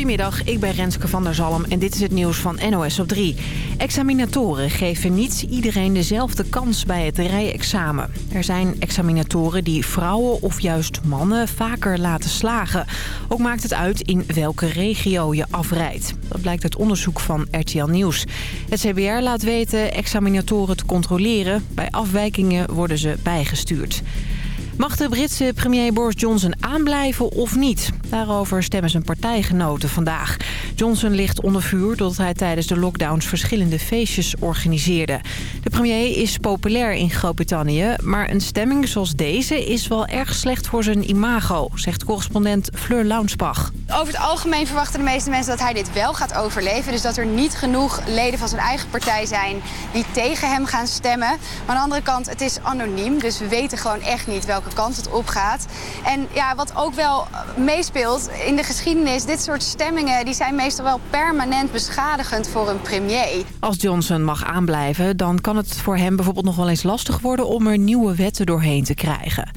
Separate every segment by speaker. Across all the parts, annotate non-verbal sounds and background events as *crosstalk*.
Speaker 1: Goedemiddag, ik ben Renske van der Zalm en dit is het nieuws van NOS op 3. Examinatoren geven niet iedereen dezelfde kans bij het rijexamen. Er zijn examinatoren die vrouwen of juist mannen vaker laten slagen. Ook maakt het uit in welke regio je afrijdt. Dat blijkt uit onderzoek van RTL Nieuws. Het CBR laat weten examinatoren te controleren. Bij afwijkingen worden ze bijgestuurd. Mag de Britse premier Boris Johnson aanblijven of niet? Daarover stemmen zijn partijgenoten vandaag. Johnson ligt onder vuur doordat hij tijdens de lockdowns verschillende feestjes organiseerde. De premier is populair in Groot-Brittannië, maar een stemming zoals deze is wel erg slecht voor zijn imago, zegt correspondent Fleur Launsbach.
Speaker 2: Over het algemeen verwachten de meeste mensen dat hij dit wel gaat overleven. Dus dat er niet genoeg leden van zijn eigen partij zijn die tegen hem gaan stemmen. Maar aan de andere kant, het is anoniem, dus we weten gewoon echt niet welke kant het opgaat. En ja, wat ook wel meespeelt in de geschiedenis, dit soort stemmingen... die zijn meestal wel permanent beschadigend voor een premier.
Speaker 1: Als Johnson mag aanblijven, dan kan het voor hem bijvoorbeeld nog wel eens lastig worden... om er nieuwe wetten doorheen te krijgen.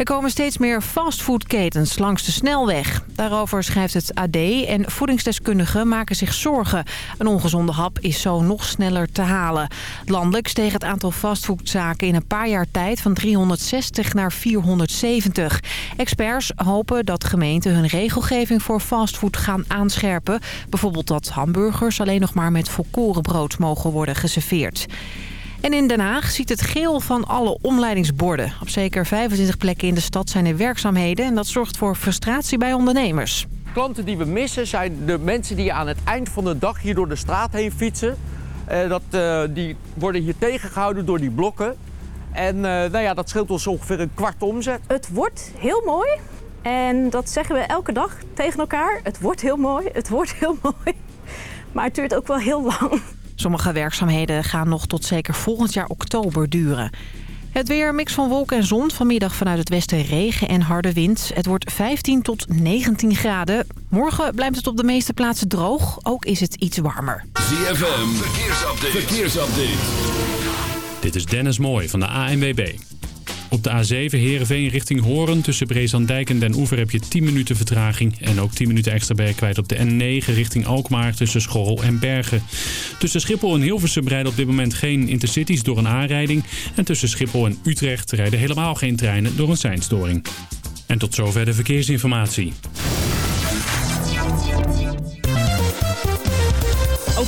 Speaker 1: Er komen steeds meer fastfoodketens langs de snelweg. Daarover schrijft het AD en voedingsdeskundigen maken zich zorgen. Een ongezonde hap is zo nog sneller te halen. Landelijk steeg het aantal fastfoodzaken in een paar jaar tijd van 360 naar 470. Experts hopen dat gemeenten hun regelgeving voor fastfood gaan aanscherpen. Bijvoorbeeld dat hamburgers alleen nog maar met volkorenbrood mogen worden geserveerd. En in Den Haag ziet het geel van alle omleidingsborden. Op zeker 25 plekken in de stad zijn er werkzaamheden... en dat zorgt voor frustratie bij ondernemers.
Speaker 3: Klanten die we missen zijn de mensen die aan het eind van de dag hier door de straat heen fietsen. Uh, dat, uh, die worden hier tegengehouden door die blokken. En uh, nou ja, dat scheelt ons ongeveer een kwart omzet.
Speaker 4: Het wordt heel mooi. En dat zeggen we elke dag tegen elkaar. Het wordt heel mooi, het wordt heel mooi. Maar het duurt ook wel heel lang.
Speaker 1: Sommige werkzaamheden gaan nog tot zeker volgend jaar oktober duren. Het weer, mix van wolken en zon. Vanmiddag vanuit het westen regen en harde wind. Het wordt 15 tot 19 graden. Morgen blijft het op de meeste plaatsen droog. Ook is het iets warmer.
Speaker 5: ZFM, verkeersupdate. verkeersupdate.
Speaker 6: Dit is Dennis Mooij van de ANWB. Op de A7 Heerenveen richting Horen tussen Brezandijk en Den Oever heb je 10 minuten vertraging. En ook 10 minuten extra je kwijt op de N9 richting Alkmaar tussen Schorrel en Bergen. Tussen Schiphol en Hilversum rijden op dit moment geen intercities door een aanrijding. En tussen Schiphol en Utrecht rijden helemaal geen treinen door een seinstoring. En tot zover de verkeersinformatie.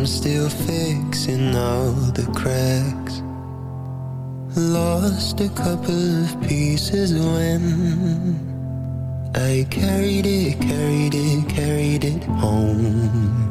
Speaker 7: I'm still fixing all the cracks. Lost a couple of pieces when I carried it, carried it, carried it home.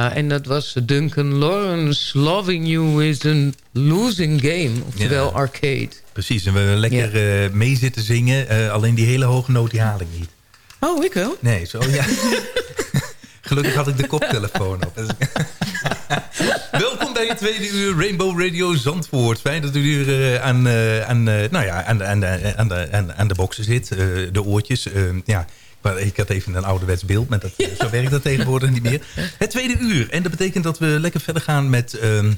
Speaker 8: Ja, en dat was Duncan Lawrence. Loving You is a losing game. Oftewel arcade.
Speaker 9: Precies, en we hebben lekker eh, mee zitten zingen. eh, alleen die hele hoge noot die haal ik niet.
Speaker 8: Oh, ik wel.
Speaker 9: Nee, zo ja. *laughs* Gelukkig had ik de koptelefoon op. *laughs* Welkom bij het tweede uur Rainbow Radio Zandvoort. Fijn dat u hier eh, aan, eh, aan, eh, nou ja, aan, aan, aan, de, aan, aan de boksen zit. eh, de oortjes. ja, maar ik had even een ouderwets beeld. Maar dat, zo werkt dat tegenwoordig niet meer. Het tweede uur. En dat betekent dat we lekker verder gaan met... ehm,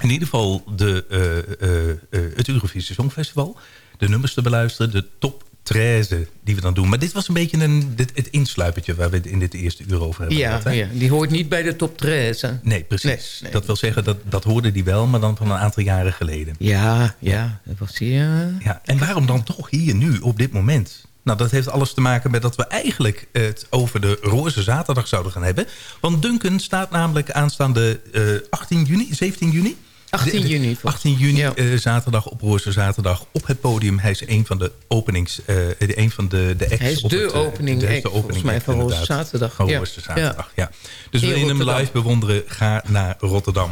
Speaker 9: in ieder geval de, eh, eh, het Eurovisie Songfestival. De nummers te beluisteren. De top 13 die we dan doen. Maar dit was een beetje een, dit, het insluipertje waar we het in dit eerste uur over hebben
Speaker 8: Ja,
Speaker 9: gehad,
Speaker 8: ja, die hoort niet bij de top 13.
Speaker 9: Nee, precies. Dat wil zeggen, dat, dat hoorde die wel, maar dan van een aantal jaren geleden.
Speaker 8: Ja, ja, dat was ja.
Speaker 9: ja. En waarom dan toch hier nu, op dit moment? Nou, dat heeft alles te maken met dat we eigenlijk het over de Roze Zaterdag zouden gaan hebben. Want Duncan staat namelijk aanstaande eh 18 juni, 17 juni?
Speaker 8: 18
Speaker 9: De- de-
Speaker 8: juni,
Speaker 9: 18 juni, eh, zaterdag op Roze Zaterdag op het podium. Hij is een van de openings, eh, een van de, de acts.
Speaker 8: Hij is
Speaker 9: op
Speaker 8: de
Speaker 9: het, eh,
Speaker 8: opening
Speaker 9: hij is
Speaker 8: act, volgens mij, van Roze. Zaterdag.
Speaker 9: Van
Speaker 8: Ja.
Speaker 9: Roze Zaterdag, ja. Dus
Speaker 8: In
Speaker 9: wil je hem live bewonderen, ga naar Rotterdam.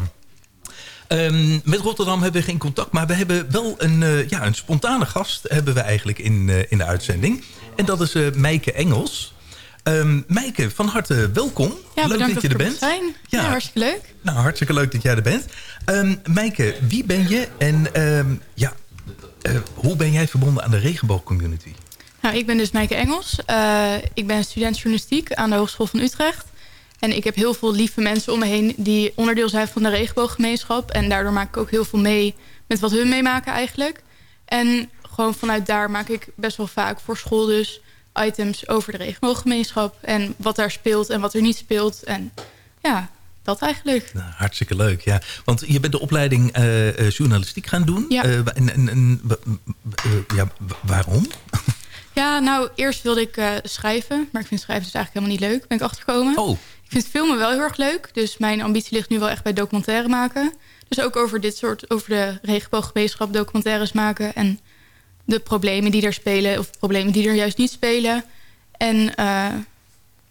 Speaker 9: Ehm, met Rotterdam hebben we geen contact, maar we hebben wel een, eh, ja, een spontane gast hebben we eigenlijk in, eh, in de uitzending. En dat is eh Meike Engels. Ehm Meike, van harte welkom.
Speaker 10: Ja,
Speaker 9: leuk dat je er bent.
Speaker 10: zijn. Ja. hartstikke leuk.
Speaker 9: Nou, hartstikke leuk dat jij er bent. Ehm Meike, wie ben je en ja, hoe ben jij verbonden aan de regenboogcommunity?
Speaker 10: Nou, ik ben dus Meike Engels. Ik ben student journalistiek aan de Hogeschool van Utrecht. En ik heb heel veel lieve mensen om me heen die onderdeel zijn van de regenbooggemeenschap. En daardoor maak ik ook heel veel mee met wat hun meemaken eigenlijk. En gewoon vanuit daar maak ik best wel vaak voor school dus items over de regenbooggemeenschap. En wat daar speelt en wat er niet speelt. En ja, dat eigenlijk.
Speaker 9: Nou, hartstikke leuk, ja. Want je bent de opleiding eh, eh, journalistiek gaan doen.
Speaker 10: Ja.
Speaker 9: Eh, en, en, ja, wa- waarom?
Speaker 10: Ja, nou, eerst wilde ik schrijven. Maar ik vind schrijven dus eigenlijk helemaal niet leuk. Ben ik achtergekomen.
Speaker 9: Oh.
Speaker 10: Ik vind filmen wel heel erg leuk. Dus mijn ambitie ligt nu wel echt bij documentaire maken. Dus ook over dit soort, over de regenbooggemeenschap documentaires maken. En de problemen die er spelen. Of problemen die er juist niet spelen. En eh,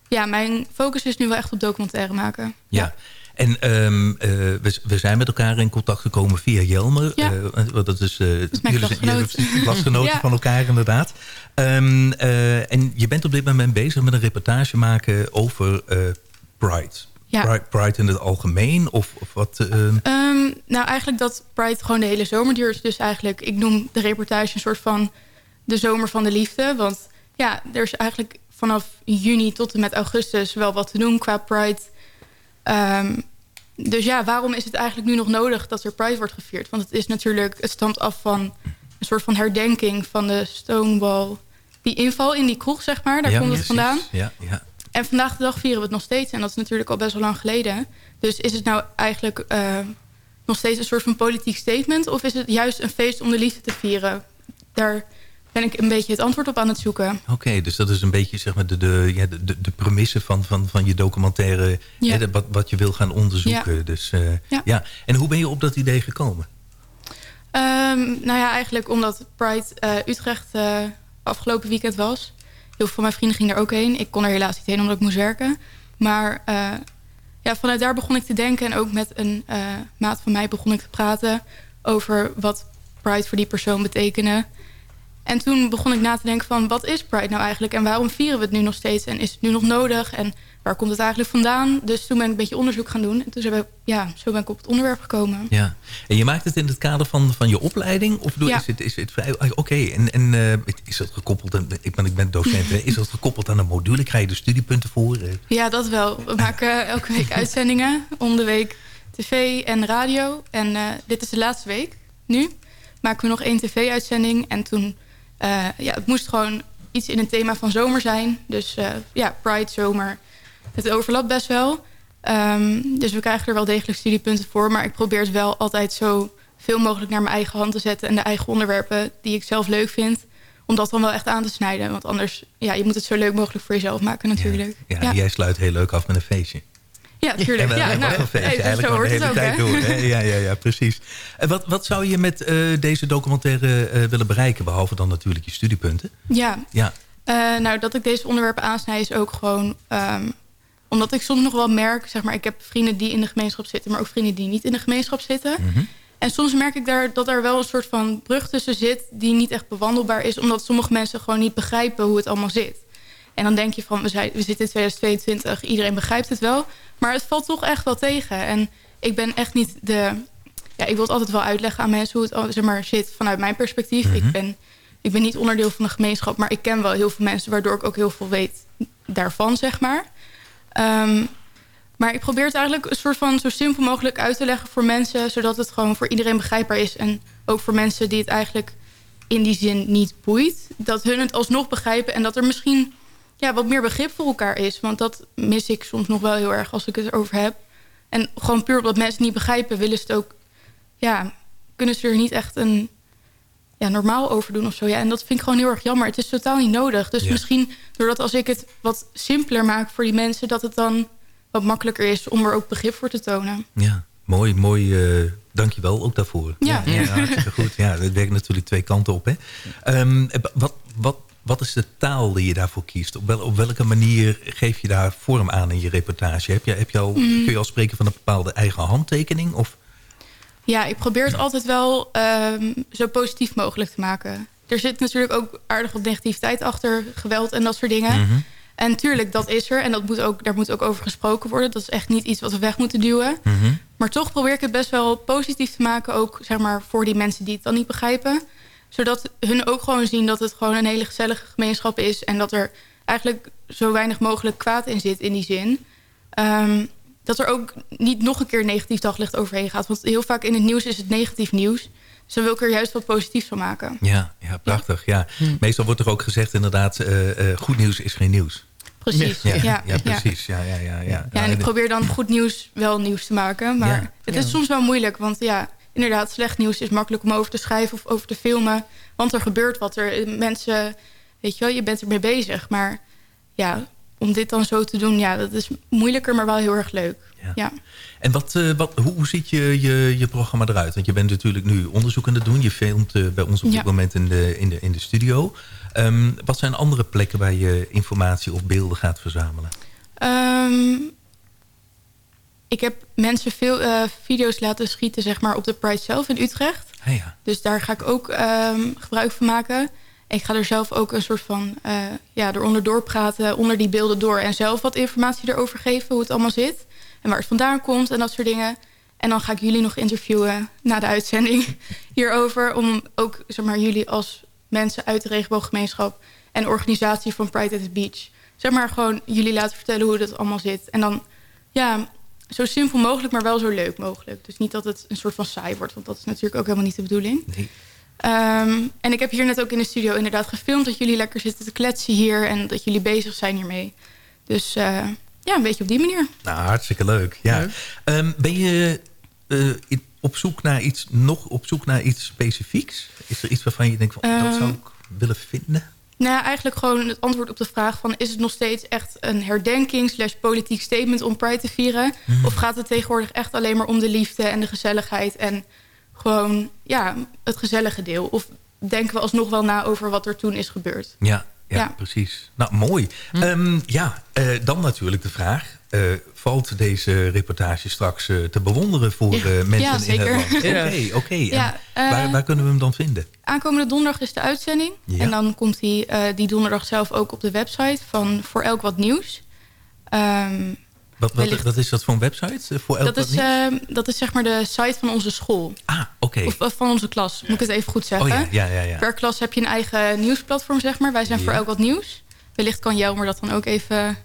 Speaker 10: ja, mijn focus is nu wel echt op documentaire maken.
Speaker 9: Ja. En ehm, eh, we, we zijn met elkaar in contact gekomen via Jelmer.
Speaker 10: Ja.
Speaker 9: Eh, want dat is,
Speaker 10: mijn
Speaker 9: jullie zijn-
Speaker 10: klasgenoot.
Speaker 9: jullie zijn klasgenoten
Speaker 10: Ja.
Speaker 9: van elkaar inderdaad. Ehm, eh, en je bent op dit moment bezig met een reportage maken over Pride.
Speaker 10: Ja.
Speaker 9: Pride. Pride in het algemeen? Of, of wat? ehm,
Speaker 10: Ehm, nou, eigenlijk dat Pride gewoon de hele zomer duurt. Dus eigenlijk, ik noem de reportage een soort van de zomer van de liefde. Want ja, er is eigenlijk vanaf juni tot en met augustus wel wat te doen qua Pride. Ehm, dus ja, waarom is het eigenlijk nu nog nodig dat er Pride wordt gevierd? Want het is natuurlijk, het stamt af van een soort van herdenking van de Stonewall. Die inval in die kroeg, zeg maar, daar
Speaker 9: Ja,
Speaker 10: komt het
Speaker 9: precies.
Speaker 10: vandaan.
Speaker 9: Ja, ja.
Speaker 10: En vandaag de dag vieren we het nog steeds. En dat is natuurlijk al best wel lang geleden. Dus is het nou eigenlijk eh, nog steeds een soort van politiek statement? Of is het juist een feest om de liefde te vieren? Daar ben ik een beetje het antwoord op aan het zoeken.
Speaker 9: Oké, dus dat is een beetje zeg maar, de, de, ja, de, de, premisse van, van, van je documentaire.
Speaker 10: Ja.
Speaker 9: Hè, de- wat, wat je wil gaan onderzoeken.
Speaker 10: Ja.
Speaker 9: Dus, eh,
Speaker 10: Ja.
Speaker 9: ja. En hoe ben je op dat idee gekomen?
Speaker 10: Ehm, nou ja, eigenlijk omdat Pride eh, Utrecht afgelopen weekend was. Heel van mijn vrienden gingen er ook heen. Ik kon er helaas niet heen omdat ik moest werken. Maar eh, ja, vanuit daar begon ik te denken. En ook met een eh, maat van mij begon ik te praten... over wat Pride voor die persoon betekende. En toen begon ik na te denken van... wat is Pride nou eigenlijk? En waarom vieren we het nu nog steeds? En is het nu nog nodig? En waar komt het eigenlijk vandaan? Dus toen ben ik een beetje onderzoek gaan doen. En toen ik, ja, zo ben ik op het onderwerp gekomen.
Speaker 9: Ja. En je maakt het in het kader van, van je opleiding? Of doe,
Speaker 10: Ja.
Speaker 9: is het, is het vrij... ah, Oké, en, en eh, is het gekoppeld... Aan, ik, ben, ik ben docent, hè. is dat gekoppeld aan een module? Krijg je er studiepunten voor?
Speaker 10: Ja, dat wel. We maken elke week *laughs* uitzendingen. Om de week tv en radio. En eh, dit is de laatste week, nu. Maken we nog één tv-uitzending. En toen, eh, ja, het moest gewoon iets in een thema van zomer zijn. Dus ja, Pride, zomer. Het overlapt best wel. Ehm, dus we krijgen er wel degelijk studiepunten voor. Maar ik probeer het wel altijd zo veel mogelijk naar mijn eigen hand te zetten. En de eigen onderwerpen die ik zelf leuk vind. Om dat dan wel echt aan te snijden. Want anders, ja, je moet het zo leuk mogelijk voor jezelf maken natuurlijk.
Speaker 9: ja, jij sluit heel leuk af met een feestje.
Speaker 10: Ja, tuurlijk. *laughs* Ja,
Speaker 9: wat
Speaker 10: nou,
Speaker 9: een feestje.
Speaker 10: hey,
Speaker 9: Eigenlijk
Speaker 10: zo
Speaker 9: gewoon de hele
Speaker 10: het
Speaker 9: tijd door.
Speaker 10: hè?
Speaker 9: Ja, ja, ja, precies. En wat, wat zou je met eh, deze documentaire eh, willen bereiken? Behalve dan natuurlijk je studiepunten.
Speaker 10: Ja,
Speaker 9: Ja,
Speaker 10: Eh, nou, dat ik deze onderwerpen aansnijd is ook gewoon... ehm, omdat ik soms nog wel merk... zeg maar, ik heb vrienden die in de gemeenschap zitten... maar ook vrienden die niet in de gemeenschap zitten. En soms merk ik daar dat er wel een soort van brug tussen zit... die niet echt bewandelbaar is... omdat sommige mensen gewoon niet begrijpen hoe het allemaal zit. En dan denk je van, we, zijn, we zitten in 2022, iedereen begrijpt het wel. Maar het valt toch echt wel tegen. En ik ben echt niet de... Ja, ik wil het altijd wel uitleggen aan mensen hoe het zeg maar, zit vanuit mijn perspectief.
Speaker 11: Mhm.
Speaker 10: Ik, ben, ik ben niet onderdeel van de gemeenschap, maar ik ken wel heel veel mensen... waardoor ik ook heel veel weet daarvan, zeg maar. Ehm, maar ik probeer het eigenlijk een soort van zo simpel mogelijk uit te leggen voor mensen... zodat het gewoon voor iedereen begrijpbaar is. En ook voor mensen die het eigenlijk in die zin niet boeit. Dat hun het alsnog begrijpen en dat er misschien ja, wat meer begrip voor elkaar is. Want dat mis ik soms nog wel heel erg als ik het erover heb. En gewoon puur omdat mensen het niet begrijpen... willen ze ook... Ja, kunnen ze er niet echt een ja, normaal over doen of zo. Ja, en dat vind ik gewoon heel erg jammer. Het is totaal niet nodig. Dus
Speaker 9: Ja.
Speaker 10: misschien doordat als ik het wat simpeler maak voor die mensen... dat het dan wat makkelijker is om er ook begrip voor te tonen.
Speaker 9: ja. mooi, mooi. eh Dank je wel ook daarvoor.
Speaker 10: Ja.
Speaker 9: ja, hartstikke *laughs* goed. Ja, dat werkt natuurlijk twee kanten op. Hè. Ehm, wat, wat, wat is de taal die je daarvoor kiest? Op, wel, op welke manier geef je daar vorm aan in je reportage? Heb je, heb je al,
Speaker 10: Mm.
Speaker 9: Kun je al spreken van een bepaalde eigen handtekening? Of
Speaker 10: Ja, ik probeer het altijd wel ehm, zo positief mogelijk te maken. Er zit natuurlijk ook aardig wat negativiteit achter, geweld en dat soort dingen.
Speaker 9: Mhm.
Speaker 10: En tuurlijk, dat is er. En dat moet ook, daar moet ook over gesproken worden. Dat is echt niet iets wat we weg moeten duwen. Maar toch probeer ik het best wel positief te maken. Ook zeg maar, voor die mensen die het dan niet begrijpen. Zodat hun ook gewoon zien dat het gewoon een hele gezellige gemeenschap is. En dat er eigenlijk zo weinig mogelijk kwaad in zit in die zin. Ehm, dat er ook niet nog een keer negatief daglicht overheen gaat. Want heel vaak in het nieuws is het negatief nieuws. Dus dan wil ik er juist wat positiefs van maken.
Speaker 9: Ja, ja prachtig. Ja. Meestal wordt er ook gezegd inderdaad... eh, eh, goed nieuws is geen nieuws.
Speaker 10: Precies,
Speaker 9: Ja,
Speaker 10: ja.
Speaker 9: ja,
Speaker 10: Ja.
Speaker 9: precies. Ja, ja, ja, ja.
Speaker 10: Ja, en ik probeer dan goed nieuws wel nieuws te maken. Maar
Speaker 9: Ja.
Speaker 10: het
Speaker 9: Ja.
Speaker 10: is soms wel moeilijk. Want ja, inderdaad, slecht nieuws is makkelijk om over te schrijven of over te filmen. Want er gebeurt wat. Er mensen, weet je wel, je bent ermee bezig. Maar ja, om dit dan zo te doen, ja, dat is moeilijker, maar wel heel erg leuk. Ja.
Speaker 9: En wat, eh, wat, hoe ziet je, je, je programma eruit? Want je bent natuurlijk nu onderzoek aan het doen. Je filmt eh, bij ons op dit
Speaker 10: Ja.
Speaker 9: moment in de, in de, in de studio. Ehm, wat zijn andere plekken waar je informatie of beelden gaat verzamelen?
Speaker 10: Ehm, ik heb mensen veel eh, video's laten schieten zeg maar, op de Pride zelf in Utrecht.
Speaker 9: Ah, ja.
Speaker 10: Dus daar ga ik ook ehm, gebruik van maken. Ik ga er zelf ook een soort van eh ja, eronder doorpraten, onder die beelden door. En zelf wat informatie erover geven, hoe het allemaal zit. En waar het vandaan komt en dat soort dingen. En dan ga ik jullie nog interviewen na de uitzending *laughs* hierover. Om ook zeg maar, jullie als mensen uit de regenbooggemeenschap... en organisatie van Pride at the Beach. Zeg maar gewoon jullie laten vertellen hoe dat allemaal zit. En dan, ja, zo simpel mogelijk, maar wel zo leuk mogelijk. Dus niet dat het een soort van saai wordt, want dat is natuurlijk ook helemaal niet de bedoeling.
Speaker 9: Nee.
Speaker 10: Ehm, en ik heb hier net ook in de studio inderdaad gefilmd... dat jullie lekker zitten te kletsen hier... en dat jullie bezig zijn hiermee. Dus uh, ja, een beetje op die manier.
Speaker 9: Nou, hartstikke leuk. Ja. Um, ben je uh, op zoek naar iets, nog op zoek naar iets specifieks? Is er iets waarvan je denkt, van, um, dat zou ik willen vinden?
Speaker 10: Nou eigenlijk gewoon het antwoord op de vraag van... is het nog steeds echt een herdenking slash politiek statement om Pride te vieren? Mm. Of gaat het tegenwoordig echt alleen maar om de liefde en de gezelligheid... en gewoon ja, het gezellige deel? Of denken we alsnog wel na over wat er toen is gebeurd?
Speaker 9: Ja, ja, ja. precies. Nou, mooi. Hm. Um, ja, uh, dan natuurlijk de vraag... Uh, valt deze reportage straks uh, te bewonderen voor mensen
Speaker 10: ja, zeker.
Speaker 9: in het land? Oké, oké. Okay. ja, waar, waar, kunnen we hem dan vinden?
Speaker 10: Aankomende donderdag is de uitzending. En dan komt hij die donderdag zelf ook op de website van Voor Elk Wat Nieuws. Um,
Speaker 9: wat, wat, wat, is dat voor een website? Voor elk
Speaker 10: dat, is, uh, dat is zeg maar de site van onze school.
Speaker 9: Ah, oké. Okay.
Speaker 10: Of, of, van onze klas, moet ik het even goed zeggen.
Speaker 9: Oh, ja, ja, ja, ja.
Speaker 10: Per klas heb je een eigen nieuwsplatform, zeg maar. Wij zijn voor elk wat nieuws. Wellicht kan Jelmer dat dan ook even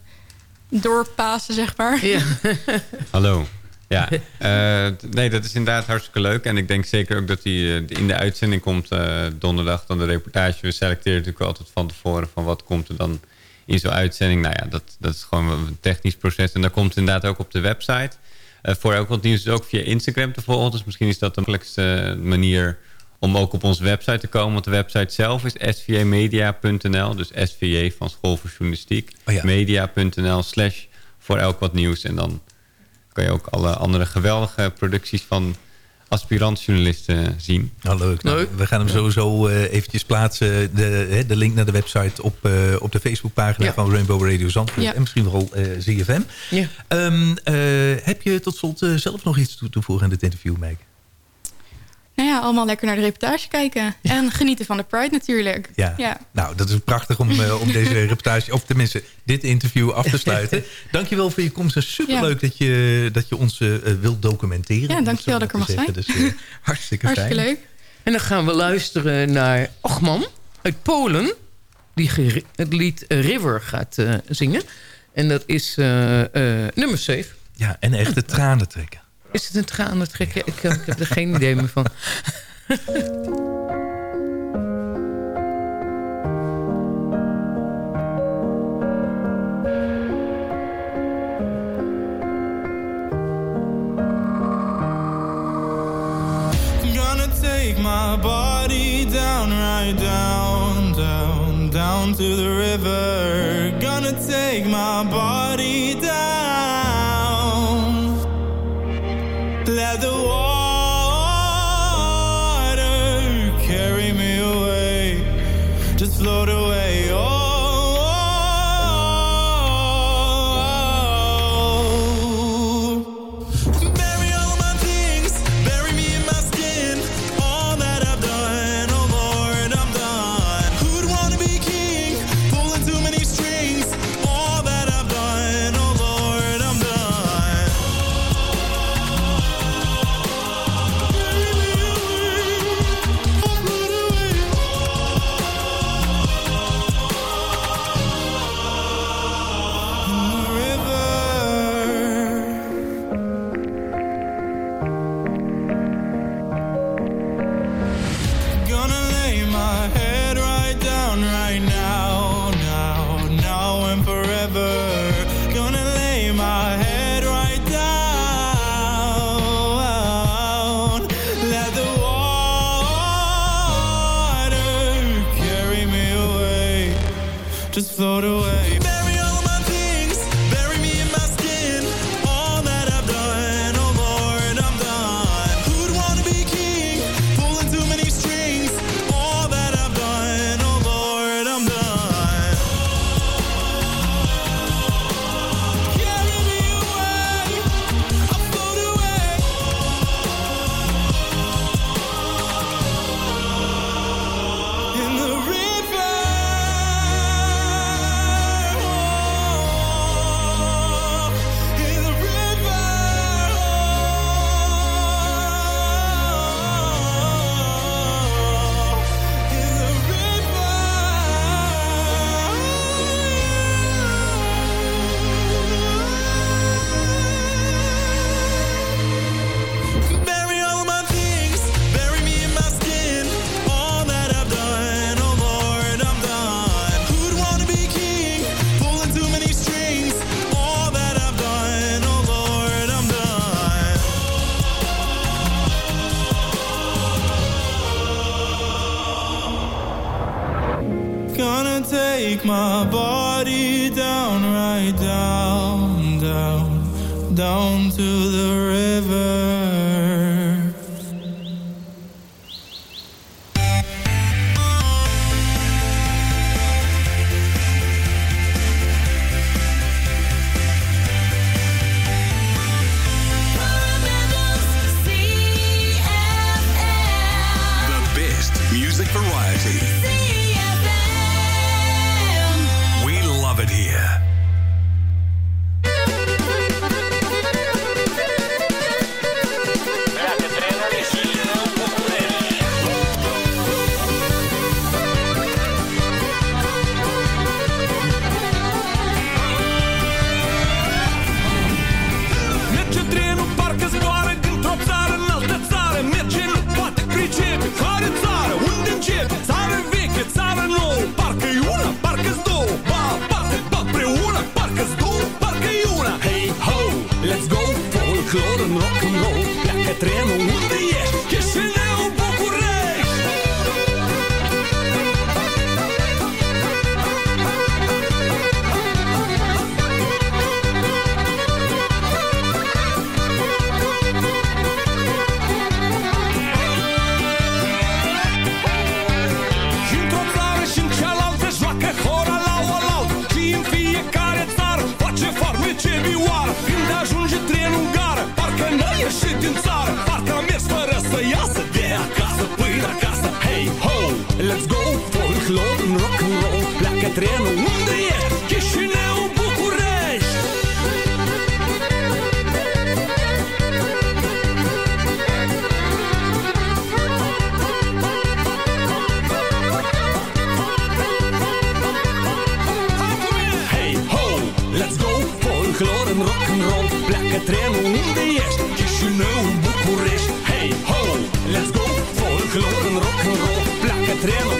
Speaker 10: doorpassen, zeg maar.
Speaker 11: Ja. *laughs* Hallo. Ja, uh, nee, dat is inderdaad hartstikke leuk. En ik denk zeker ook dat hij uh, in de uitzending komt uh, donderdag. Dan de reportage. We selecteren natuurlijk altijd van tevoren van wat komt er dan in zo'n uitzending. Nou ja, dat, dat is gewoon een technisch proces. En dat komt inderdaad ook op de website. Uh, voor elk wat nieuws is ook via Instagram te volgen. Dus misschien is dat de makkelijkste manier om ook op onze website te komen. Want de website zelf is svamedia.nl. Dus SVJ van School voor Journalistiek.
Speaker 9: Oh ja.
Speaker 11: Media.nl slash voor elk wat nieuws. En dan kan je ook alle andere geweldige producties van aspirantjournalisten zien.
Speaker 9: Leuk. Nou, we gaan hem sowieso uh, eventjes plaatsen. De, de link naar de website op, uh, op de Facebookpagina ja. van Rainbow Radio Zandvoort. Ja. En misschien wel uh, ZFM.
Speaker 8: Ja.
Speaker 9: Um, heb je tot slot zelf nog iets toe te voegen aan dit interview, Meike?
Speaker 10: Nou ja, allemaal lekker naar de reportage kijken. En genieten van de Pride natuurlijk.
Speaker 9: Ja. ja. Nou, dat is prachtig om, uh, om deze reportage, of tenminste dit interview af te sluiten. *laughs* Dankjewel voor je komst. Het is superleuk ja. dat, je, dat je ons uh, wilt documenteren.
Speaker 10: Ja, dankjewel dat ik er mag zijn.
Speaker 9: Dus, uh, hartstikke fijn.
Speaker 10: Hartstikke leuk.
Speaker 8: En dan gaan we luisteren naar Ochman uit Polen. Die het lied River gaat zingen. En dat is nummer 7.
Speaker 9: Ja, en echt de tranen trekken.
Speaker 8: Is het een tranen trekken? Ik, ik heb er geen idee meer van.
Speaker 12: take my body down, right down, down, down to the river. Gonna take my body
Speaker 5: în rock and roll Pleacă trenul, unde ești? Chișinău, București. Hey ho, let's go, folklor în rock and roll Pleacă trenul,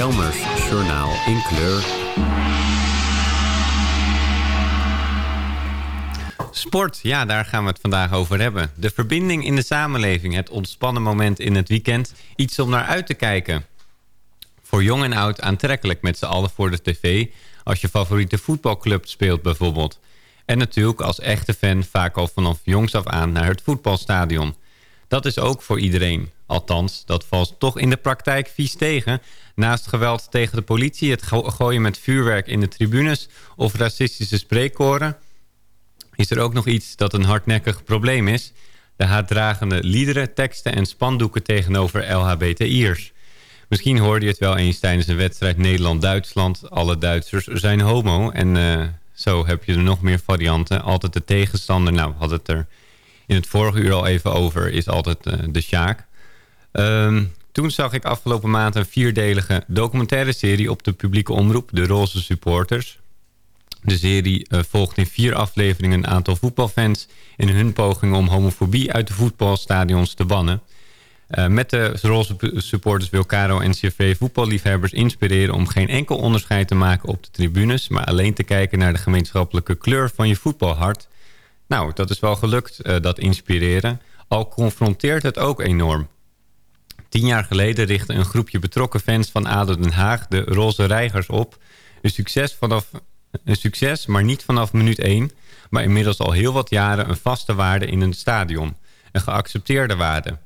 Speaker 11: Jelmers Journaal in kleur. Sport, ja, daar gaan we het vandaag over hebben. De verbinding in de samenleving, het ontspannen moment in het weekend. Iets om naar uit te kijken. Voor jong en oud aantrekkelijk met z'n allen voor de tv... als je favoriete voetbalclub speelt bijvoorbeeld. En natuurlijk als echte fan vaak al vanaf jongs af aan naar het voetbalstadion. Dat is ook voor iedereen. Althans, dat valt toch in de praktijk vies tegen. Naast geweld tegen de politie, het go- gooien met vuurwerk in de tribunes... of racistische spreekkoren... is er ook nog iets dat een hardnekkig probleem is. De haatdragende liederen, teksten en spandoeken tegenover LHBTI'ers. Misschien hoorde je het wel eens tijdens een wedstrijd Nederland-Duitsland. Alle Duitsers zijn homo en... eh, Zo heb je er nog meer varianten. Altijd de tegenstander. Nou, we hadden het er in het vorige uur al even over. Is altijd uh, de Sjaak. Um, toen zag ik afgelopen maand een vierdelige documentaire serie op de publieke omroep. De Roze Supporters. De serie uh, volgt in vier afleveringen een aantal voetbalfans... in hun poging om homofobie uit de voetbalstadions te bannen. Uh, met de roze supporters wil Caro NCV voetballiefhebbers inspireren... om geen enkel onderscheid te maken op de tribunes... maar alleen te kijken naar de gemeenschappelijke kleur van je voetbalhart. Nou, dat is wel gelukt, uh, dat inspireren. Al confronteert het ook enorm. Tien jaar geleden richtte een groepje betrokken fans van ADO Den Haag... de Roze Reigers op. Een succes, vanaf, een succes, maar niet vanaf minuut 1... maar inmiddels al heel wat jaren een vaste waarde in een stadion. Een geaccepteerde waarde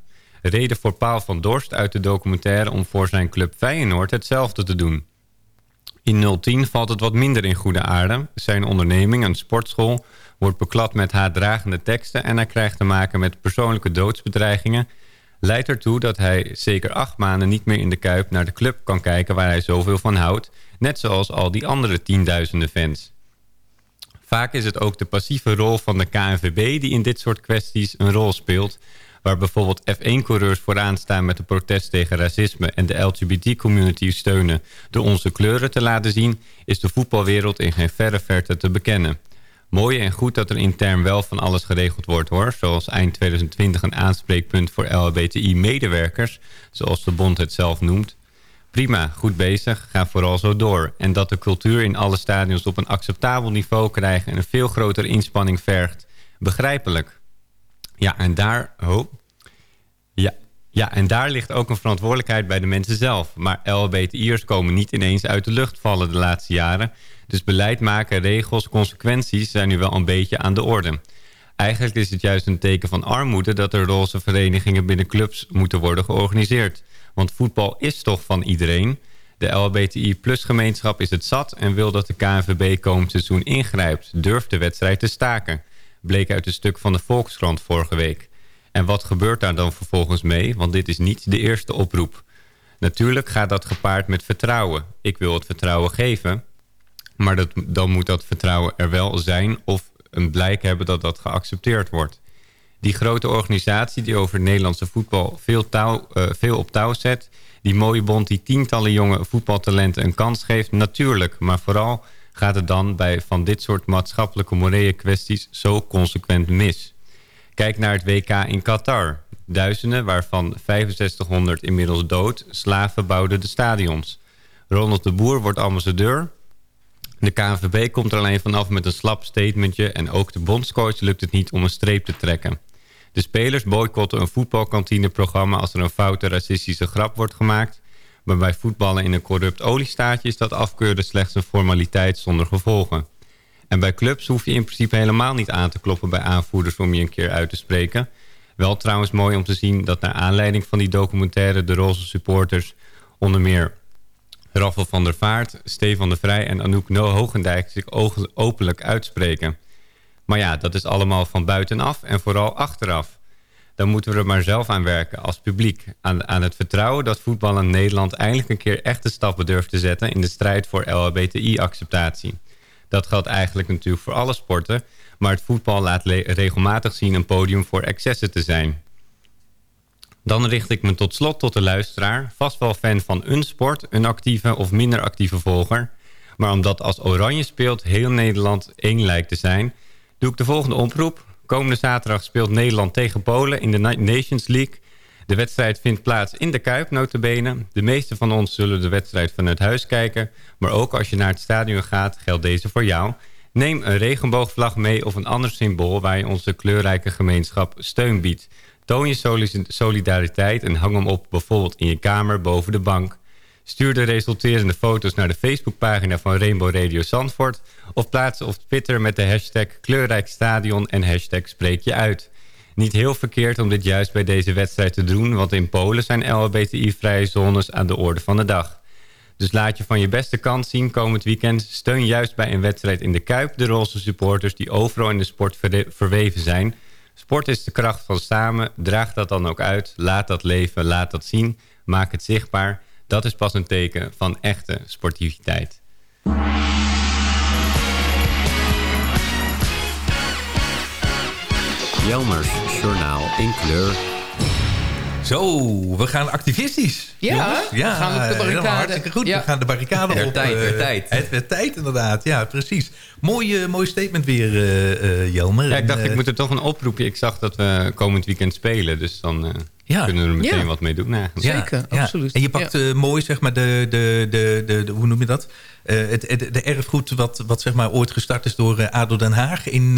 Speaker 11: reden voor Paal van Dorst uit de documentaire... om voor zijn club Feyenoord hetzelfde te doen. In 010 valt het wat minder in goede aarde. Zijn onderneming, een sportschool, wordt beklad met haatdragende teksten... en hij krijgt te maken met persoonlijke doodsbedreigingen... leidt ertoe dat hij zeker acht maanden niet meer in de Kuip... naar de club kan kijken waar hij zoveel van houdt... net zoals al die andere tienduizenden fans. Vaak is het ook de passieve rol van de KNVB... die in dit soort kwesties een rol speelt waar bijvoorbeeld F1-coureurs vooraan staan met de protest tegen racisme en de LGBT-community steunen door onze kleuren te laten zien, is de voetbalwereld in geen verre verte te bekennen. Mooi en goed dat er intern wel van alles geregeld wordt hoor, zoals eind 2020 een aanspreekpunt voor LHBTI-medewerkers, zoals de bond het zelf noemt. Prima, goed bezig, ga vooral zo door. En dat de cultuur in alle stadions op een acceptabel niveau krijgt en een veel grotere inspanning vergt, begrijpelijk. Ja, en daar... Oh, ja, ja, en daar ligt ook een verantwoordelijkheid bij de mensen zelf. Maar LHBTI'ers komen niet ineens uit de lucht vallen de laatste jaren. Dus beleid maken, regels, consequenties zijn nu wel een beetje aan de orde. Eigenlijk is het juist een teken van armoede dat er roze verenigingen binnen clubs moeten worden georganiseerd. Want voetbal is toch van iedereen. De LHBTI plus gemeenschap is het zat en wil dat de KNVB komend seizoen ingrijpt. Durft de wedstrijd te staken bleek uit een stuk van de Volkskrant vorige week. En wat gebeurt daar dan vervolgens mee? Want dit is niet de eerste oproep. Natuurlijk gaat dat gepaard met vertrouwen. Ik wil het vertrouwen geven. Maar dat, dan moet dat vertrouwen er wel zijn... of een blijk hebben dat dat geaccepteerd wordt. Die grote organisatie die over Nederlandse voetbal veel, uh, veel op touw zet... die mooie bond die tientallen jonge voetbaltalenten een kans geeft... natuurlijk, maar vooral gaat het dan bij van dit soort maatschappelijke morele kwesties zo consequent mis. Kijk naar het WK in Qatar. Duizenden, waarvan 6500 inmiddels dood, slaven bouwden de stadions. Ronald de Boer wordt ambassadeur. De KNVB komt er alleen vanaf met een slap statementje... en ook de bondscoach lukt het niet om een streep te trekken. De spelers boycotten een voetbalkantineprogramma... als er een foute racistische grap wordt gemaakt... Maar bij voetballen in een corrupt oliestaatje is dat afkeuren slechts een formaliteit zonder gevolgen. En bij clubs hoef je in principe helemaal niet aan te kloppen bij aanvoerders om je een keer uit te spreken. Wel trouwens mooi om te zien dat naar aanleiding van die documentaire de roze supporters onder meer Raffel van der Vaart, Stefan de Vrij en Anouk No Hogendijk zich openlijk uitspreken. Maar ja, dat is allemaal van buitenaf en vooral achteraf dan moeten we er maar zelf aan werken als publiek. Aan, aan het vertrouwen dat voetbal in Nederland eindelijk een keer echte stappen durft te zetten... in de strijd voor LHBTI-acceptatie. Dat geldt eigenlijk natuurlijk voor alle sporten... maar het voetbal laat regelmatig zien een podium voor excessen te zijn. Dan richt ik me tot slot tot de luisteraar. Vast wel fan van een sport, een actieve of minder actieve volger. Maar omdat als Oranje speelt heel Nederland één lijkt te zijn... doe ik de volgende oproep Komende zaterdag speelt Nederland tegen Polen in de Nations League. De wedstrijd vindt plaats in de Kuip, notabene. De meeste van ons zullen de wedstrijd vanuit huis kijken. Maar ook als je naar het stadion gaat, geldt deze voor jou. Neem een regenboogvlag mee of een ander symbool... waar je onze kleurrijke gemeenschap steun biedt. Toon je solidariteit en hang hem op bijvoorbeeld in je kamer boven de bank... Stuur de resulterende foto's naar de Facebookpagina van Rainbow Radio Zandvoort... of plaats op Twitter met de hashtag kleurrijk stadion en hashtag spreek je uit. Niet heel verkeerd om dit juist bij deze wedstrijd te doen... want in Polen zijn LHBTI-vrije zones aan de orde van de dag. Dus laat je van je beste kant zien komend weekend. Steun juist bij een wedstrijd in de Kuip de roze supporters... die overal in de sport verweven zijn... Sport is de kracht van samen. Draag dat dan ook uit. Laat dat leven. Laat dat zien. Maak het zichtbaar. Dat is pas een teken van echte sportiviteit. Jelmers Journaal in kleur.
Speaker 9: Zo, we gaan activistisch.
Speaker 8: Ja, we gaan de barricade.
Speaker 9: Hartstikke goed, we gaan de barricade op.
Speaker 8: Het
Speaker 9: eh,
Speaker 8: werd tijd.
Speaker 9: Het werd tijd inderdaad, ja precies. Mooi, eh, mooi statement weer, eh eh, Jelmer.
Speaker 11: Ja, ik dacht,
Speaker 9: En,
Speaker 11: ik
Speaker 9: eh,
Speaker 11: moet er toch een oproepje. Ik zag dat we komend weekend spelen. Dus dan eh, kunnen we er meteen
Speaker 9: Ja.
Speaker 11: wat mee doen eigenlijk.
Speaker 9: Ja, ja. En je pakt mooi, zeg maar, de, de, de, de, de- hoe noem je dat? Eh, het, het, de erfgoed wat, wat zeg maar, ooit gestart is door eh, ADO Den Haag. In,